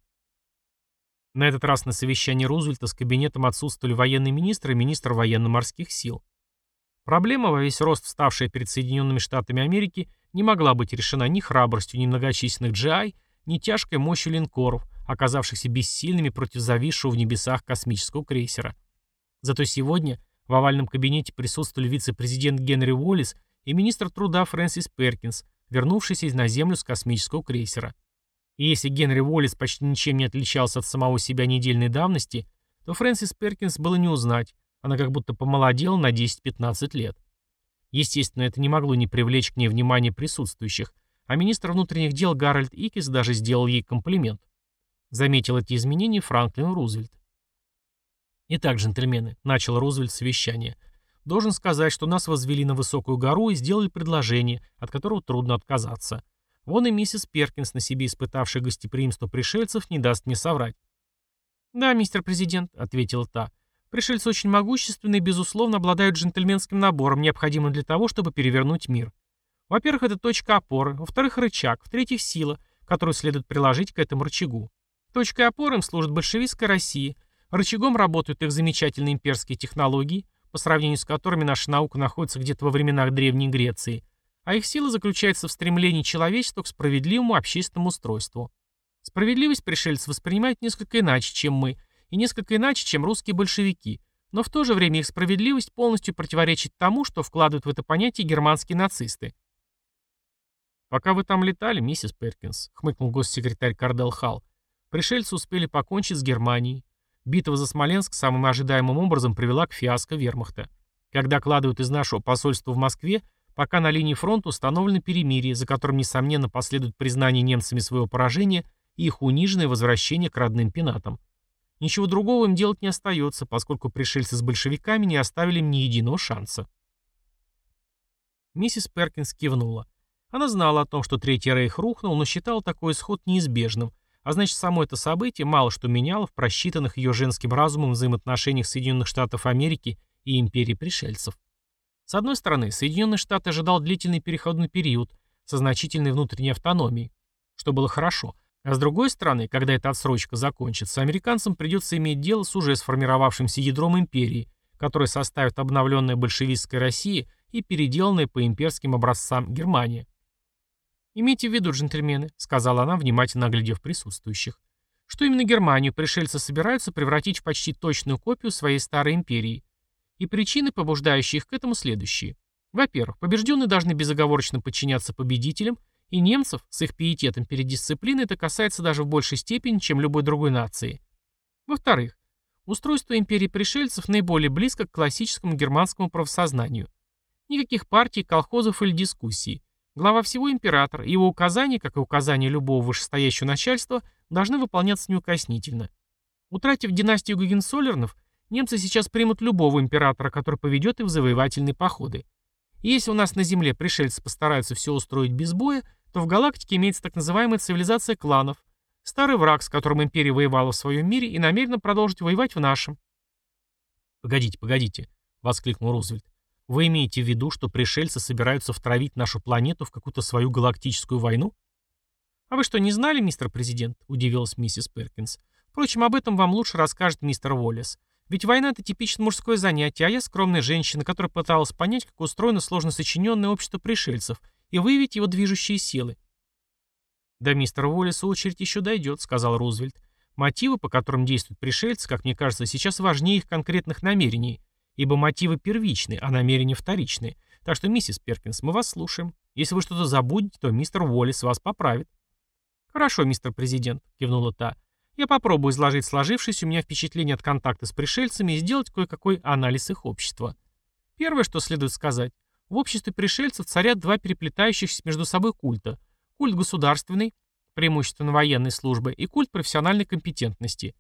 На этот раз на совещании Рузвельта с кабинетом отсутствовали военный министр и министр военно-морских сил. Проблема, во весь рост вставшая перед Соединенными Штатами Америки, не могла быть решена ни храбростью ни многочисленных GI, ни тяжкой мощью линкоров, оказавшихся бессильными против зависшего в небесах космического крейсера. Зато сегодня в овальном кабинете присутствовали вице-президент Генри Уоллес и министр труда Фрэнсис Перкинс, вернувшийся на Землю с космического крейсера. И если Генри Уоллес почти ничем не отличался от самого себя недельной давности, то Фрэнсис Перкинс было не узнать, она как будто помолодела на 10-15 лет. Естественно, это не могло не привлечь к ней внимания присутствующих, а министр внутренних дел Гарольд Икис даже сделал ей комплимент. Заметил эти изменения Франклин Рузвельт. «Итак, джентльмены», — начал Рузвельт совещание, — «должен сказать, что нас возвели на высокую гору и сделали предложение, от которого трудно отказаться. Вон и миссис Перкинс, на себе испытавшая гостеприимство пришельцев, не даст мне соврать». «Да, мистер президент», — ответила та, — Пришельцы очень могущественны и, безусловно, обладают джентльменским набором, необходимым для того, чтобы перевернуть мир. Во-первых, это точка опоры, во-вторых, рычаг, в-третьих, сила, которую следует приложить к этому рычагу. Точкой опоры им служит большевистская Россия, рычагом работают их замечательные имперские технологии, по сравнению с которыми наша наука находится где-то во временах Древней Греции, а их сила заключается в стремлении человечества к справедливому общественному устройству. Справедливость пришельцы воспринимают несколько иначе, чем мы – и несколько иначе, чем русские большевики, но в то же время их справедливость полностью противоречит тому, что вкладывают в это понятие германские нацисты. «Пока вы там летали, миссис Перкинс», — хмыкнул госсекретарь Кардел Халл, пришельцы успели покончить с Германией. Битва за Смоленск самым ожидаемым образом привела к фиаско вермахта. Как докладывают из нашего посольства в Москве, пока на линии фронта установлено перемирие, за которым, несомненно, последует признание немцами своего поражения и их униженное возвращение к родным пенатам. Ничего другого им делать не остается, поскольку пришельцы с большевиками не оставили им ни единого шанса. Миссис Перкинс кивнула. Она знала о том, что Третий Рейх рухнул, но считала такой исход неизбежным, а значит, само это событие мало что меняло в просчитанных ее женским разумом взаимоотношениях Соединенных Штатов Америки и империи пришельцев. С одной стороны, Соединенные Штаты ожидал длительный переходный период со значительной внутренней автономией, что было хорошо, а с другой стороны, когда эта отсрочка закончится, американцам придется иметь дело с уже сформировавшимся ядром империи, которое составит обновленная большевистская Россия и переделанная по имперским образцам Германия. «Имейте в виду, джентльмены», — сказала она, внимательно оглядев присутствующих, что именно Германию пришельцы собираются превратить в почти точную копию своей старой империи. И причины, побуждающие их к этому, следующие. Во-первых, побежденные должны безоговорочно подчиняться победителям — и немцев с их пиететом перед дисциплиной это касается даже в большей степени, чем любой другой нации. Во-вторых, устройство империи пришельцев наиболее близко к классическому германскому правосознанию. Никаких партий, колхозов или дискуссий. Глава всего император, его указания, как и указания любого вышестоящего начальства, должны выполняться неукоснительно. Утратив династию Гогенцоллернов, немцы сейчас примут любого императора, который поведет их в завоевательные походы. И если у нас на Земле пришельцы постараются все устроить без боя, то в галактике имеется так называемая цивилизация кланов, старый враг, с которым империя воевала в своем мире и намерена продолжить воевать в нашем. «Погодите, погодите», — воскликнул Рузвельт. «Вы имеете в виду, что пришельцы собираются втравить нашу планету в какую-то свою галактическую войну?» «А вы что, не знали, мистер президент?» — удивилась миссис Перкинс. «Впрочем, об этом вам лучше расскажет мистер Уоллес. Ведь война — это типично мужское занятие, а я скромная женщина, которая пыталась понять, как устроено сложно сочиненное общество пришельцев и выявить его движущие силы. «До мистера Уоллеса очередь еще дойдет», — сказал Рузвельт. «Мотивы, по которым действуют пришельцы, как мне кажется, сейчас важнее их конкретных намерений, ибо мотивы первичны, а намерения вторичны. Так что, миссис Перкинс, мы вас слушаем. Если вы что-то забудете, то мистер Уоллес вас поправит». «Хорошо, мистер президент», — кивнула та. Я попробую изложить сложившееся у меня впечатление от контакта с пришельцами и сделать кое-какой анализ их общества. Первое, что следует сказать. В обществе пришельцев царят два переплетающихся между собой культа. Культ государственный, преимущественно военной службы, и культ профессиональной компетентности.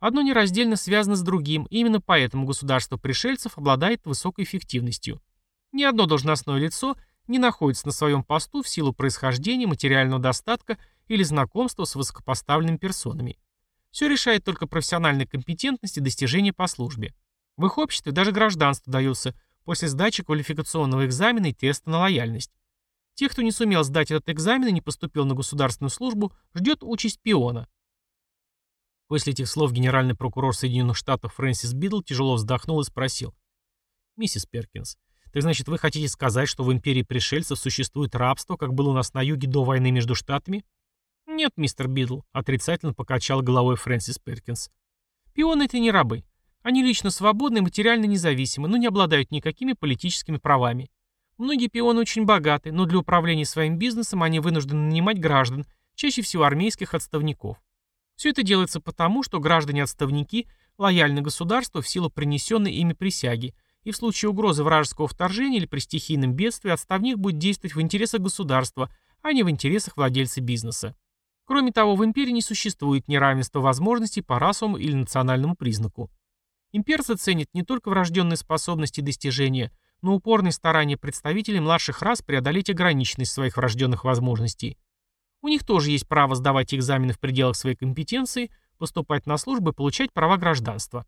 Одно нераздельно связано с другим, и именно поэтому государство пришельцев обладает высокой эффективностью. Ни одно должностное лицо не находится на своем посту в силу происхождения, материального достатка или знакомства с высокопоставленными персонами. Все решает только профессиональная компетентность и достижения по службе. В их обществе даже гражданство дается после сдачи квалификационного экзамена и теста на лояльность. Тех, кто не сумел сдать этот экзамен и не поступил на государственную службу, ждет участь пиона. После этих слов генеральный прокурор Соединенных Штатов Фрэнсис Бидл тяжело вздохнул и спросил. «Миссис Перкинс, так значит, вы хотите сказать, что в империи пришельцев существует рабство, как было у нас на юге до войны между штатами?» «Нет, мистер Бидл», — отрицательно покачал головой Фрэнсис Перкинс. «Пионы — это не рабы. Они лично свободны материально независимы, но не обладают никакими политическими правами. Многие пионы очень богаты, но для управления своим бизнесом они вынуждены нанимать граждан, чаще всего армейских отставников. Все это делается потому, что граждане-отставники лояльны государству в силу принесенной ими присяги, и в случае угрозы вражеского вторжения или при стихийном бедствии отставник будет действовать в интересах государства, а не в интересах владельца бизнеса. Кроме того, в империи не существует неравенства возможностей по расовому или национальному признаку. Имперцы ценят не только врожденные способности и достижения, но упорные старания представителей младших рас преодолеть ограниченность своих врожденных возможностей. У них тоже есть право сдавать экзамены в пределах своей компетенции, поступать на службу и получать права гражданства.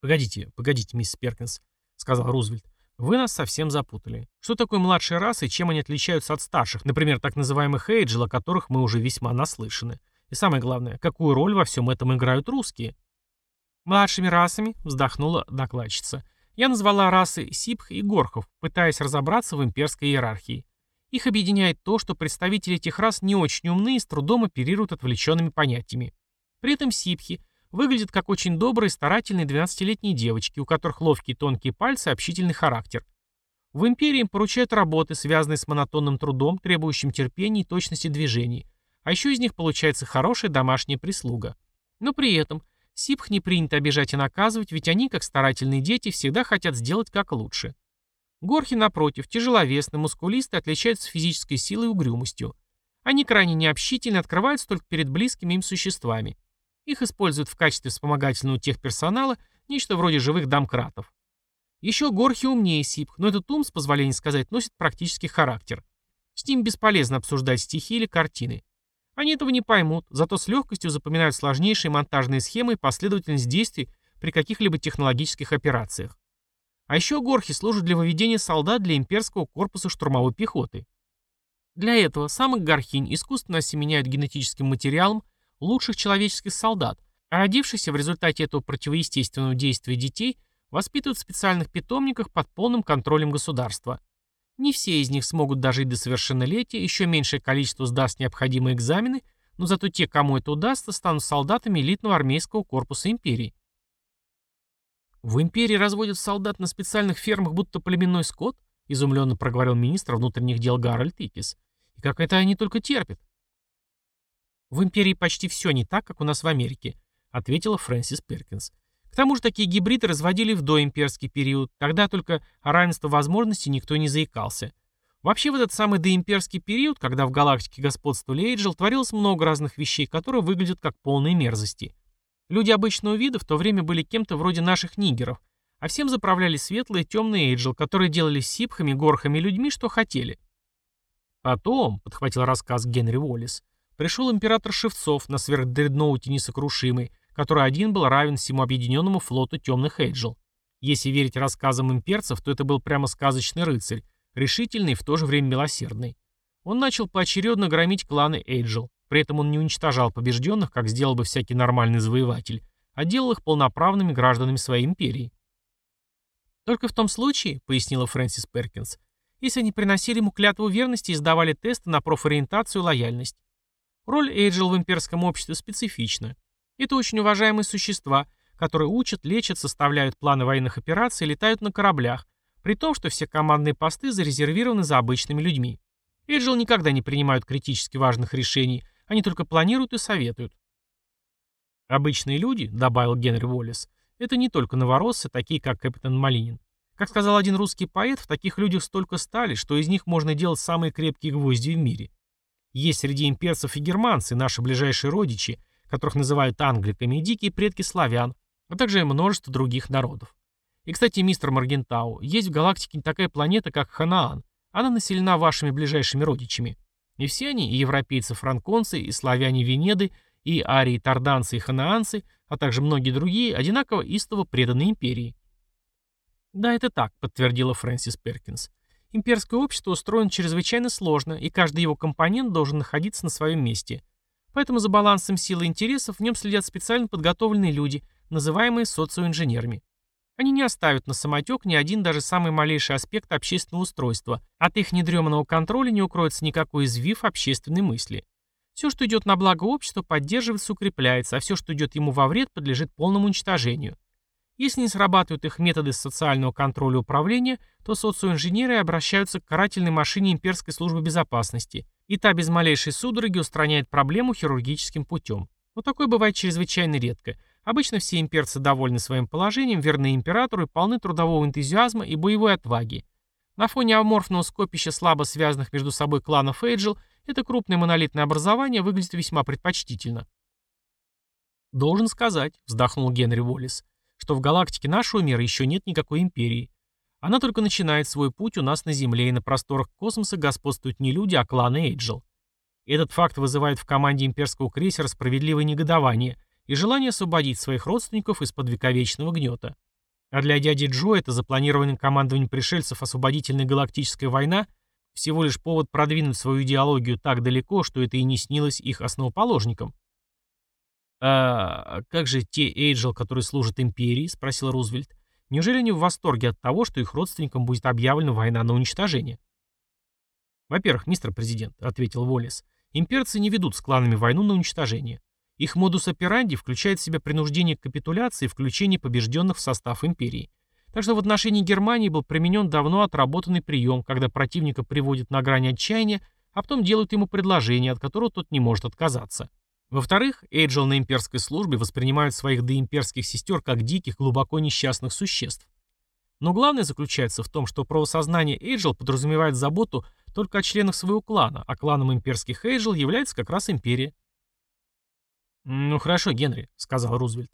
«Погодите, погодите, мисс Перкинс», — сказал Рузвельт. «Вы нас совсем запутали. Что такое младшие расы и чем они отличаются от старших, например, так называемых эйджел, о которых мы уже весьма наслышаны? И самое главное, какую роль во всем этом играют русские?» «Младшими расами», — вздохнула докладчица, — «я назвала расы Сипх и Горхов, пытаясь разобраться в имперской иерархии. Их объединяет то, что представители этих рас не очень умны и с трудом оперируют отвлеченными понятиями. При этом Сипхи выглядят как очень добрые, старательные 12-летние девочки, у которых ловкие тонкие пальцы и общительный характер. В империи им поручают работы, связанные с монотонным трудом, требующим терпения и точности движений. А еще из них получается хорошая домашняя прислуга. Но при этом Сипх не принято обижать и наказывать, ведь они, как старательные дети, всегда хотят сделать как лучше. Горхи, напротив, тяжеловесны, мускулисты, отличаются физической силой и угрюмостью. Они крайне необщительны, открываются только перед близкими им существами. Их используют в качестве вспомогательного техперсонала, нечто вроде живых домкратов. Еще горхи умнее сипх, но этот ум, с позволения сказать, носит практический характер. С ним бесполезно обсуждать стихи или картины. Они этого не поймут, зато с легкостью запоминают сложнейшие монтажные схемы и последовательность действий при каких-либо технологических операциях. А еще горхи служат для выведения солдат для имперского корпуса штурмовой пехоты. Для этого самых горхинь искусственно осеменяют генетическим материалом лучших человеческих солдат, а родившихся в результате этого противоестественного действия детей воспитывают в специальных питомниках под полным контролем государства. Не все из них смогут дожить до совершеннолетия, еще меньшее количество сдаст необходимые экзамены, но зато те, кому это удастся, станут солдатами элитного армейского корпуса империи. «В империи разводят солдат на специальных фермах, будто племенной скот?» — изумленно проговорил министр внутренних дел Гарольд Икис. «И как это они только терпят?» «В империи почти все не так, как у нас в Америке», — ответила Фрэнсис Перкинс. К тому же такие гибриды разводили в доимперский период, тогда только о равенстве возможностей никто не заикался. Вообще в этот самый доимперский период, когда в галактике господствовали Эйджел, творилось много разных вещей, которые выглядят как полные мерзости. Люди обычного вида в то время были кем-то вроде наших нигеров, а всем заправляли светлые темные Эйджел, которые делали сипхами, горхами людьми, что хотели. Потом, подхватил рассказ Генри Уоллес, пришел император Шевцов на сверхдредноуте несокрушимый, который один был равен всему объединенному флоту темных Эйджел. Если верить рассказам имперцев, то это был прямо сказочный рыцарь, решительный и в то же время милосердный. Он начал поочередно громить кланы Эйджел. При этом он не уничтожал побежденных, как сделал бы всякий нормальный завоеватель, а делал их полноправными гражданами своей империи. «Только в том случае», — пояснила Фрэнсис Перкинс, если они приносили ему клятву верности и сдавали тесты на профориентацию и лояльность. Роль Эйджел в имперском обществе специфична. Это очень уважаемые существа, которые учат, лечат, составляют планы военных операций и летают на кораблях, при том, что все командные посты зарезервированы за обычными людьми. Эйджел никогда не принимают критически важных решений, они только планируют и советуют. «Обычные люди», — добавил Генри Уоллес, — «это не только новороссы, такие как капитан Малинин. Как сказал один русский поэт, в таких людях столько стали, что из них можно делать самые крепкие гвозди в мире. Есть среди имперцев и германцы, наши ближайшие родичи, которых называют англиками, и дикие предки славян, а также множество других народов. И, кстати, мистер Маргентау, есть в галактике такая планета, как Ханаан. Она населена вашими ближайшими родичами. И все они, и европейцы-франконцы, и славяне-венеды, и арии-тарданцы и ханаанцы, а также многие другие, одинаково истово преданы империи. «Да, это так», — подтвердила Фрэнсис Перкинс. «Имперское общество устроено чрезвычайно сложно, и каждый его компонент должен находиться на своем месте. Поэтому за балансом сил и интересов в нем следят специально подготовленные люди, называемые социоинженерами. Они не оставят на самотек ни один даже самый малейший аспект общественного устройства. От их недреманного контроля не укроется никакой извив общественной мысли. Все, что идет на благо общества, поддерживается, укрепляется, а все, что идет ему во вред, подлежит полному уничтожению. Если не срабатывают их методы социального контроля и управления, то социоинженеры обращаются к карательной машине имперской службы безопасности, и та без малейшей судороги устраняет проблему хирургическим путем. Но такое бывает чрезвычайно редко. Обычно все имперцы довольны своим положением, верны императору и полны трудового энтузиазма и боевой отваги. На фоне аморфного скопища слабо связанных между собой кланов Эйджел это крупное монолитное образование выглядит весьма предпочтительно. «Должен сказать», — вздохнул Генри Уоллес, что в галактике нашего мира еще нет никакой империи. Она только начинает свой путь у нас на Земле, и на просторах космоса господствуют не люди, а кланы Эйджел. Этот факт вызывает в команде имперского крейсера справедливое негодование и желание освободить своих родственников из-под вековечного гнета. А для дяди Джо это запланированное командованием пришельцев освободительная галактическая война всего лишь повод продвинуть свою идеологию так далеко, что это и не снилось их основоположникам. «А как же те Эйджел, которые служат империи?» — спросил Рузвельт. «Неужели они в восторге от того, что их родственникам будет объявлена война на уничтожение?» «Во-первых, мистер президент», — ответил Воллес, — «имперцы не ведут с кланами войну на уничтожение. Их модус операнди включает в себя принуждение к капитуляции и включение побежденных в состав империи. Так что в отношении Германии был применен давно отработанный прием, когда противника приводят на грани отчаяния, а потом делают ему предложение, от которого тот не может отказаться. Во-вторых, Эйджел на имперской службе воспринимают своих доимперских сестер как диких, глубоко несчастных существ. Но главное заключается в том, что правосознание Эйджел подразумевает заботу только о членах своего клана, а кланом имперских Эйджел является как раз империя. «Ну хорошо, Генри», — сказал Рузвельт.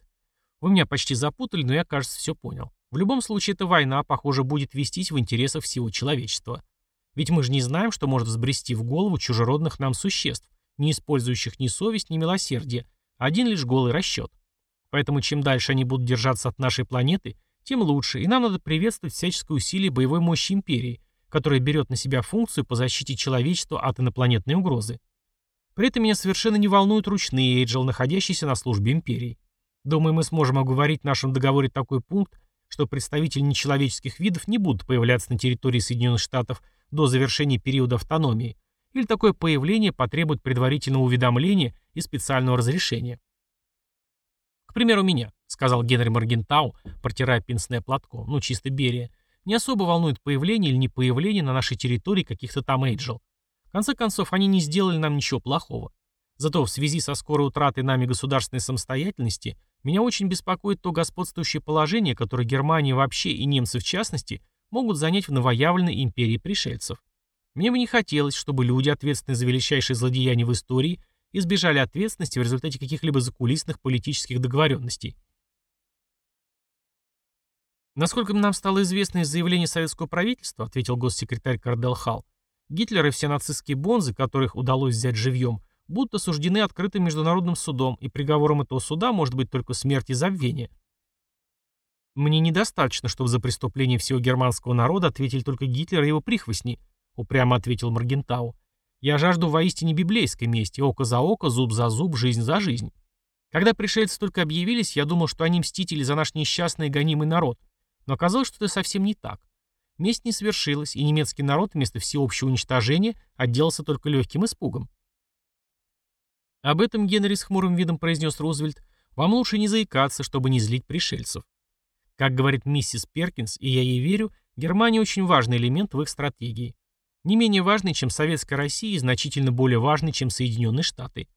«Вы меня почти запутали, но я, кажется, все понял. В любом случае, эта война, похоже, будет вестись в интересах всего человечества. Ведь мы же не знаем, что может взбрести в голову чужеродных нам существ не использующих ни совесть, ни милосердие, один лишь голый расчет. Поэтому чем дальше они будут держаться от нашей планеты, тем лучше, и нам надо приветствовать всяческое усилие боевой мощи Империи, которая берет на себя функцию по защите человечества от инопланетной угрозы. При этом меня совершенно не волнуют ручные Эйджел, находящиеся на службе Империи. Думаю, мы сможем оговорить в нашем договоре такой пункт, что представители нечеловеческих видов не будут появляться на территории Соединенных Штатов до завершения периода автономии, или такое появление потребует предварительного уведомления и специального разрешения. «К примеру, меня», — сказал Генри Маргентау, протирая пенсне платком, ну чисто Берия, «не особо волнует появление или не появление на нашей территории каких-то там Эйджел. Конце концов, они не сделали нам ничего плохого. Зато в связи со скорой утратой нами государственной самостоятельности меня очень беспокоит то господствующее положение, которое Германия вообще и немцы в частности могут занять в новоявленной империи пришельцев. Мне бы не хотелось, чтобы люди, ответственные за величайшие злодеяния в истории, избежали ответственности в результате каких-либо закулисных политических договоренностей. Насколько нам стало известно из заявления советского правительства, ответил госсекретарь Кардел Халл, Гитлер и все нацистские бонзы, которых удалось взять живьем, будут осуждены открытым международным судом, и приговором этого суда может быть только смерть и забвение. Мне недостаточно, чтобы за преступление всего германского народа ответили только Гитлер и его прихвостни, — упрямо ответил Маргентау. «Я жажду воистине библейской мести, око за око, зуб за зуб, жизнь за жизнь. Когда пришельцы только объявились, я думал, что они мстители за наш несчастный гонимый народ. Но оказалось, что это совсем не так. Месть не свершилась, и немецкий народ вместо всеобщего уничтожения отделался только легким испугом. Об этом Генри с хмурым видом произнес Рузвельт. Вам лучше не заикаться, чтобы не злить пришельцев. Как говорит миссис Перкинс, и я ей верю, Германия очень важный элемент в их стратегии. Не менее важный, чем Советская Россия и значительно более важный, чем Соединенные Штаты.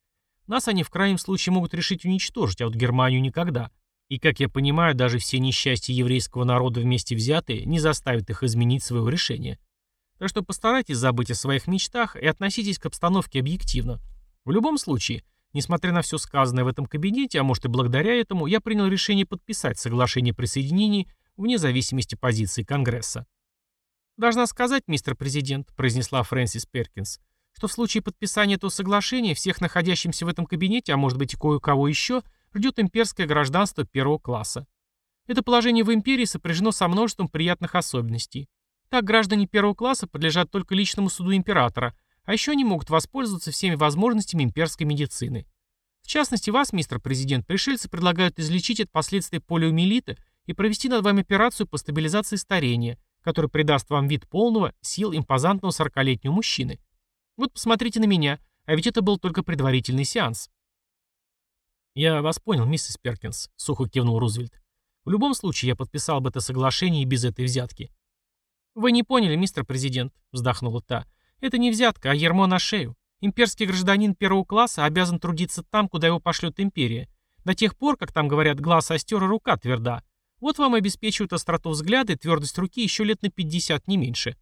Нас они в крайнем случае могут решить уничтожить, а вот Германию никогда. И, как я понимаю, даже все несчастья еврейского народа вместе взятые не заставят их изменить своего решения. Так что постарайтесь забыть о своих мечтах и относитесь к обстановке объективно. В любом случае, несмотря на все сказанное в этом кабинете, а может и благодаря этому, я принял решение подписать соглашение о вне зависимости позиции Конгресса. «Должна сказать, мистер президент», — произнесла Фрэнсис Перкинс, что в случае подписания этого соглашения всех находящимся в этом кабинете, а может быть и кое-кого еще, ждет имперское гражданство первого класса. Это положение в империи сопряжено со множеством приятных особенностей. Так граждане первого класса подлежат только личному суду императора, а еще они могут воспользоваться всеми возможностями имперской медицины. В частности, вас, мистер президент, пришельцы предлагают излечить от последствий полиомиелита и провести над вами операцию по стабилизации старения, который придаст вам вид полного, сил импозантного 40-летнего мужчины. Вот посмотрите на меня, А ведь это был только предварительный сеанс. «Я вас понял, миссис Перкинс», — сухо кивнул Рузвельт. «В любом случае я подписал бы это соглашение и без этой взятки». «Вы не поняли, мистер президент», — вздохнула та. «Это не взятка, а ермо на шею. Имперский гражданин первого класса обязан трудиться там, куда его пошлет империя. До тех пор, как там говорят, глаз остер и рука тверда. Вот вам обеспечивают остроту взгляда и твердость руки еще лет на 50, не меньше.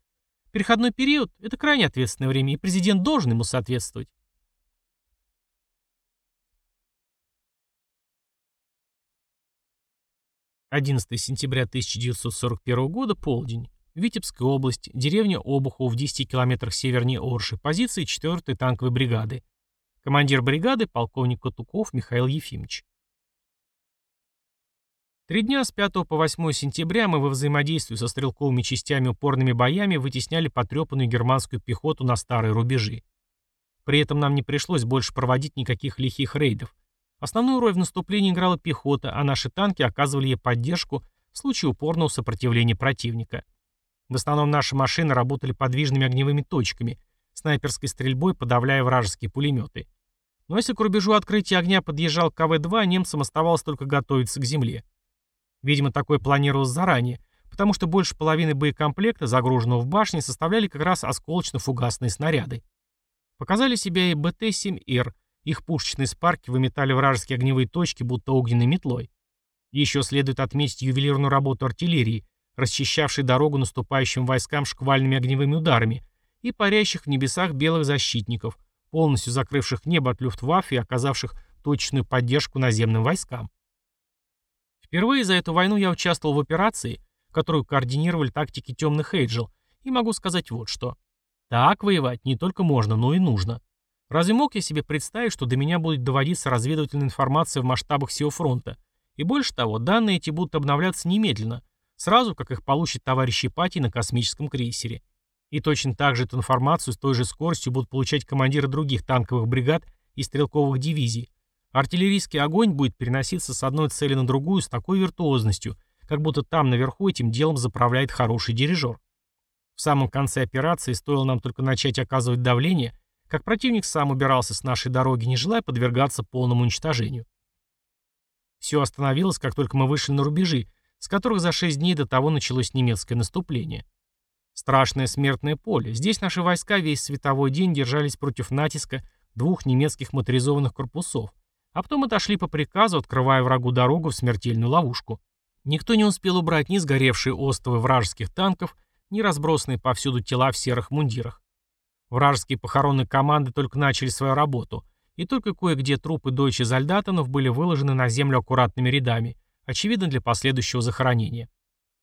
Переходной период – это крайне ответственное время, и президент должен ему соответствовать. 11 сентября 1941 года, полдень. Витебская область, деревня Обухов в 10 километрах севернее Орши, позиции 4-й танковой бригады. Командир бригады, полковник Катуков Михаил Ефимович. Три дня с 5 по 8 сентября мы во взаимодействии со стрелковыми частями упорными боями вытесняли потрепанную германскую пехоту на старые рубежи. При этом нам не пришлось больше проводить никаких лихих рейдов. Основную роль в наступлении играла пехота, а наши танки оказывали ей поддержку в случае упорного сопротивления противника. В основном наши машины работали подвижными огневыми точками, снайперской стрельбой подавляя вражеские пулеметы. Но если к рубежу открытия огня подъезжал КВ-2, немцам оставалось только готовиться к земле. Видимо, такое планировалось заранее, потому что больше половины боекомплекта, загруженного в башне, составляли как раз осколочно-фугасные снаряды. Показали себя и БТ-7Р, их пушечные спарки выметали вражеские огневые точки, будто огненной метлой. Еще следует отметить ювелирную работу артиллерии, расчищавшей дорогу наступающим войскам шквальными огневыми ударами, и парящих в небесах белых защитников, полностью закрывших небо от люфтваффе и оказавших точную поддержку наземным войскам. Впервые за эту войну я участвовал в операции, которую координировали тактики темных Эйджел, и могу сказать вот что. Так воевать не только можно, но и нужно. Разве мог я себе представить, что до меня будет доводиться разведывательная информация в масштабах всего фронта? И больше того, данные эти будут обновляться немедленно, сразу как их получит товарищ Ипатий на космическом крейсере. И точно так же эту информацию с той же скоростью будут получать командиры других танковых бригад и стрелковых дивизий, Артиллерийский огонь будет переноситься с одной цели на другую с такой виртуозностью, как будто там наверху этим делом заправляет хороший дирижер. В самом конце операции стоило нам только начать оказывать давление, как противник сам убирался с нашей дороги, не желая подвергаться полному уничтожению. Все остановилось, как только мы вышли на рубежи, с которых за шесть дней до того началось немецкое наступление. Страшное смертное поле. Здесь наши войска весь световой день держались против натиска двух немецких моторизованных корпусов, а потом отошли по приказу, открывая врагу дорогу в смертельную ловушку. Никто не успел убрать ни сгоревшие остовы вражеских танков, ни разбросанные повсюду тела в серых мундирах. Вражеские похоронные команды только начали свою работу, и только кое-где трупы дойче зальдатанов были выложены на землю аккуратными рядами, очевидно для последующего захоронения.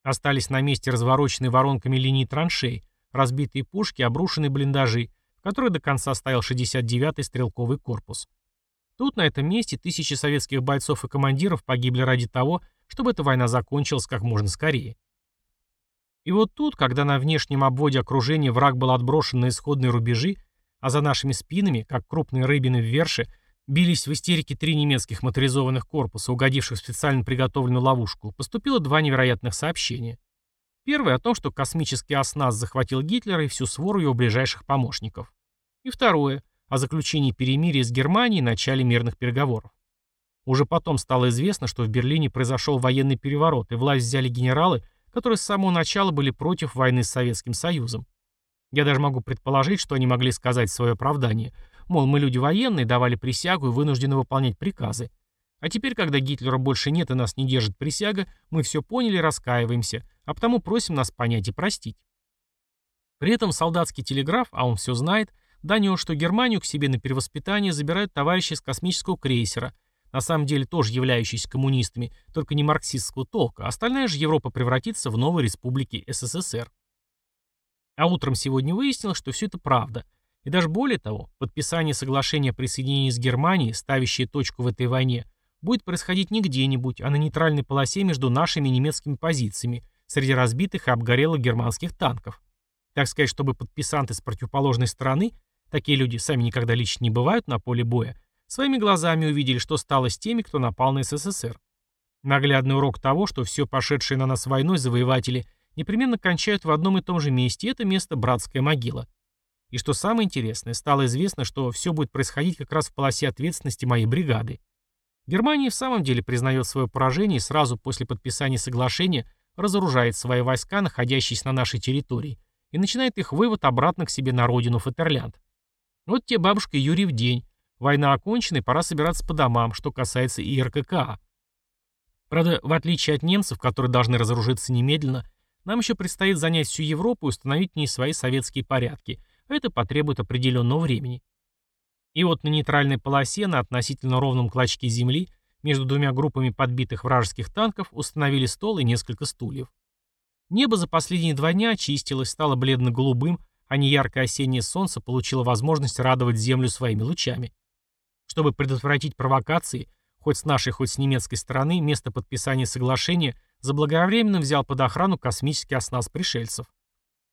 Остались на месте развороченные воронками линии траншей, разбитые пушки, обрушенные блиндажи, в которых до конца стоял 69-й стрелковый корпус. Тут, на этом месте, тысячи советских бойцов и командиров погибли ради того, чтобы эта война закончилась как можно скорее. И вот тут, когда на внешнем обводе окружения враг был отброшен на исходные рубежи, а за нашими спинами, как крупные рыбины в верше, бились в истерике три немецких моторизованных корпуса, угодивших в специально приготовленную ловушку, поступило два невероятных сообщения. Первое о том, что космический оснас захватил Гитлера и всю свору его ближайших помощников. И второе о заключении перемирия с Германией и начале мирных переговоров. Уже потом стало известно, что в Берлине произошел военный переворот, и власть взяли генералы, которые с самого начала были против войны с Советским Союзом. Я даже могу предположить, что они могли сказать свое оправдание. Мол, мы люди военные, давали присягу и вынуждены выполнять приказы. А теперь, когда Гитлера больше нет и нас не держит присяга, мы все поняли и раскаиваемся, а потому просим нас понять и простить. При этом солдатский телеграф, а он все знает, донес, что Германию к себе на перевоспитание забирают товарищи с космического крейсера, на самом деле тоже являющиеся коммунистами, только не марксистского толка, остальная же Европа превратится в новые республики СССР. А утром сегодня выяснилось, что все это правда. И даже более того, подписание соглашения о присоединении с Германией, ставящее точку в этой войне, будет происходить не где-нибудь, а на нейтральной полосе между нашими немецкими позициями, среди разбитых и обгорелых германских танков. Так сказать, чтобы подписанты с противоположной стороны Такие люди сами никогда лично не бывают на поле боя. Своими глазами увидели, что стало с теми, кто напал на СССР. Наглядный урок того, что все пошедшие на нас войной завоеватели непременно кончают в одном и том же месте, это место братская могила. И что самое интересное, стало известно, что все будет происходить как раз в полосе ответственности моей бригады. Германия в самом деле признает свое поражение и сразу после подписания соглашения разоружает свои войска, находящиеся на нашей территории, и начинает их вывод обратно к себе на родину Фатерлянд. Вот те бабушка Юрий в день. Война окончена, и пора собираться по домам, что касается и РККА. Правда, в отличие от немцев, которые должны разоружиться немедленно, нам еще предстоит занять всю Европу и установить в ней свои советские порядки – это потребует определенного времени. И вот на нейтральной полосе, на относительно ровном клочке земли, между двумя группами подбитых вражеских танков установили стол и несколько стульев. Небо за последние два дня очистилось, стало бледно-голубым, а неяркое осеннее солнце получило возможность радовать землю своими лучами. Чтобы предотвратить провокации, хоть с нашей, хоть с немецкой стороны, место подписания соглашения заблаговременно взял под охрану космический оснас пришельцев.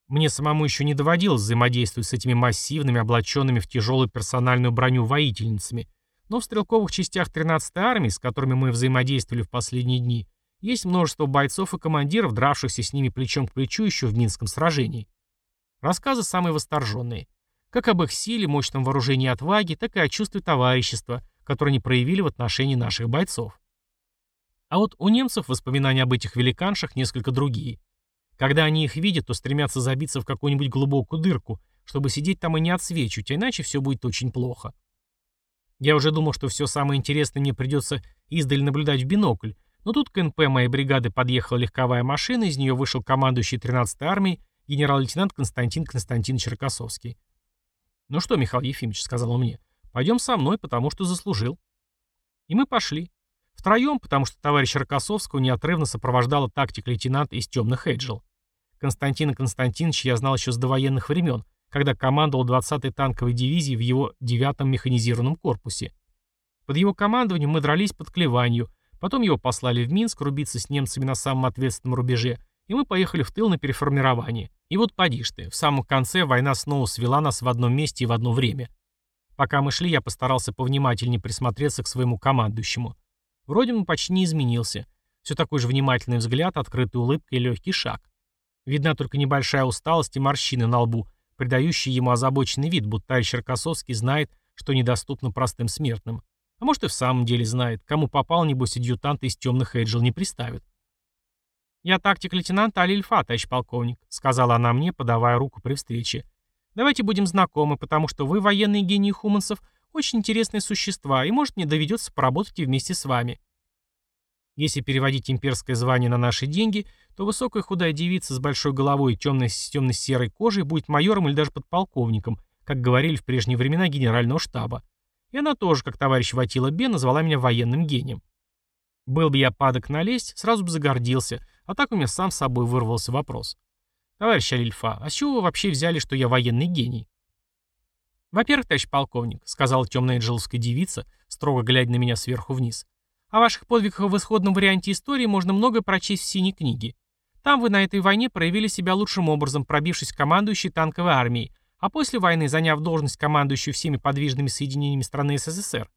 Мне самому еще не доводилось взаимодействовать с этими массивными, облаченными в тяжелую персональную броню воительницами, но в стрелковых частях 13-й армии, с которыми мы взаимодействовали в последние дни, есть множество бойцов и командиров, дравшихся с ними плечом к плечу еще в Минском сражении. Рассказы самые восторженные. Как об их силе, мощном вооружении и отваге, так и о чувстве товарищества, которое они проявили в отношении наших бойцов. А вот у немцев воспоминания об этих великаншах несколько другие – когда они их видят, то стремятся забиться в какую-нибудь глубокую дырку, чтобы сидеть там и не отсвечивать, а иначе все будет очень плохо. Я уже думал, что все самое интересное мне придется издаль наблюдать в бинокль, но тут к НП моей бригады подъехала легковая машина, из нее вышел командующий 13-й армией генерал-лейтенант Константин Константинович Рокоссовский. «Ну что, Михаил Ефимович», — сказал он мне, — «пойдем со мной, потому что заслужил». И мы пошли. Втроем, потому что товарищ Рокоссовского неотрывно сопровождала тактик лейтенант из темных Эйджел. Константина Константиновича я знал еще с довоенных времен, когда командовал 20-й танковой дивизией в его 9-м механизированном корпусе. Под его командованием мы дрались под Клеванью, потом его послали в Минск рубиться с немцами на самом ответственном рубеже, и мы поехали в тыл на переформирование. И вот поди ты, в самом конце война снова свела нас в одном месте и в одно время. Пока мы шли, я постарался повнимательнее присмотреться к своему командующему. Вроде он почти не изменился. Все такой же внимательный взгляд, открытая улыбка и легкий шаг. Видна только небольшая усталость и морщины на лбу, придающие ему озабоченный вид, будто товарищ Рокоссовский знает, что недоступно простым смертным. А может и в самом деле знает, кому попал, небось, адъютант из темных Эйджел не приставит. «Я тактик лейтенанта Алильфа, товарищ полковник», — сказала она мне, подавая руку при встрече. «Давайте будем знакомы, потому что вы, военные гении хуманцев, очень интересные существа, и, может, мне доведется поработать и вместе с вами. Если переводить имперское звание на наши деньги, то высокая худая девица с большой головой и темной, темно-серой кожей будет майором или даже подполковником, как говорили в прежние времена генерального штаба. И она тоже, как товарищ Ватила Бе, назвала меня военным гением. Был бы я падок налезть, сразу бы загордился, а так у меня сам с собой вырвался вопрос. «Товарищ Алильфа, а с чего вы вообще взяли, что я военный гений?» «Во-первых, товарищ полковник», — сказала темная джилская девица, строго глядя на меня сверху вниз, о ваших подвигах в исходном варианте истории можно многое прочесть в синей книге. Там вы на этой войне проявили себя лучшим образом, пробившись командующей танковой армией, а после войны заняв должность командующей всеми подвижными соединениями страны СССР.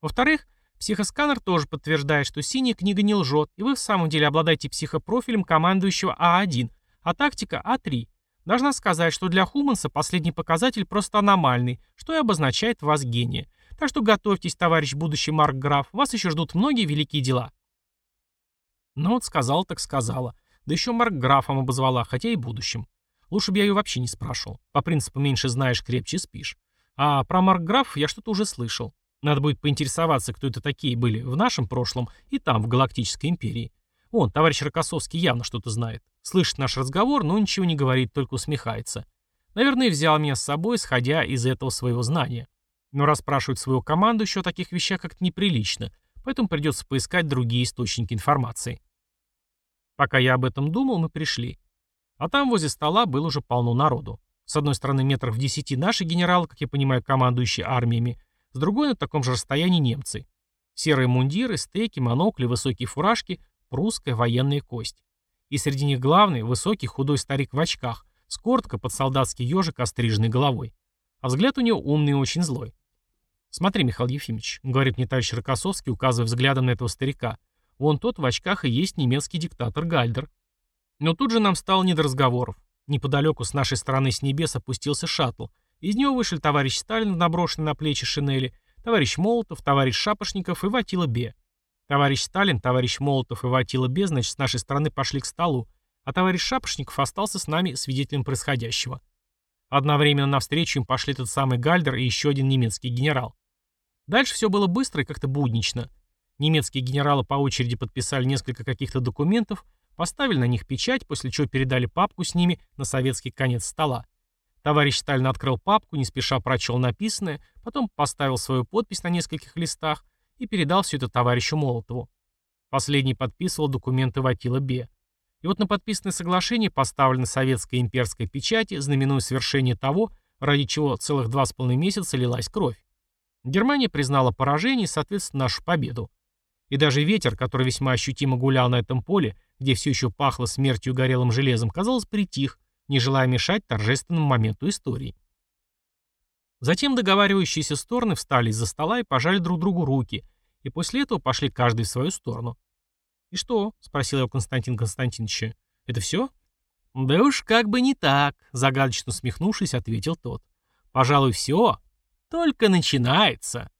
Во-вторых, психосканер тоже подтверждает, что синяя книга не лжет, и вы в самом деле обладаете психопрофилем командующего А1, а тактика А3. Должна сказать, что для Хуманса последний показатель просто аномальный, что и обозначает вас гения. Так что готовьтесь, товарищ будущий Марк Граф, вас еще ждут многие великие дела. Ну вот сказала так сказала. Да еще Марк Графом обозвала, хотя и будущим. Лучше бы я ее вообще не спрашивал. По принципу меньше знаешь, крепче спишь. А про Марк Граф я что-то уже слышал. Надо будет поинтересоваться, кто это такие были в нашем прошлом и там, в Галактической империи. Вон, товарищ Рокоссовский явно что-то знает. Слышит наш разговор, но ничего не говорит, только усмехается. Наверное, взял меня с собой, сходя из этого своего знания. Но расспрашивать свою команду еще о таких вещах как-то неприлично, поэтому придется поискать другие источники информации. Пока я об этом думал, мы пришли. А там возле стола было уже полно народу. С одной стороны метров в десяти наши генералы, как я понимаю, командующие армиями, с другой на таком же расстоянии немцы. Серые мундиры, стейки, монокли, высокие фуражки, прусская военная кость. И среди них главный, высокий худой старик в очках, с коротко под солдатский ежик, остриженной головой. А взгляд у него умный и очень злой. «Смотри, Михаил Ефимович», — говорит мне товарищ Рокоссовский, указывая взглядом на этого старика. «Вон тот в очках и есть немецкий диктатор Гальдер». Но тут же нам стало не до разговоров. Неподалеку с нашей стороны с небес опустился шаттл, Из него вышли товарищ Сталин в наброшенной на плечи шинели, товарищ Молотов, товарищ Шапошников и Ватила Бе. Товарищ Сталин, товарищ Молотов и Ватила Бе, значит, с нашей стороны пошли к столу, а товарищ Шапошников остался с нами свидетелем происходящего. Одновременно навстречу им пошли тот самый Гальдер и еще один немецкий генерал. Дальше все было быстро и как-то буднично. Немецкие генералы по очереди подписали несколько каких-то документов, поставили на них печать, после чего передали папку с ними на советский конец стола. Товарищ Сталин открыл папку, не спеша прочел написанное, потом поставил свою подпись на нескольких листах и передал все это товарищу Молотову. Последний подписывал документы Ватила Бе. И вот на подписанное соглашение поставлены советская имперская печати, знаменуя свершение того, ради чего целых два с половиной месяца лилась кровь. Германия признала поражение и, соответственно, нашу победу. И даже ветер, который весьма ощутимо гулял на этом поле, где все еще пахло смертью и горелым железом, казалось, притих, не желая мешать торжественному моменту истории. Затем договаривающиеся стороны встали из-за стола и пожали друг другу руки, и после этого пошли каждый в свою сторону. «И что?» — спросил я Константин Константиновича. «Это все?» «Да уж как бы не так», — загадочно смехнувшись, ответил тот. «Пожалуй, все. Только начинается».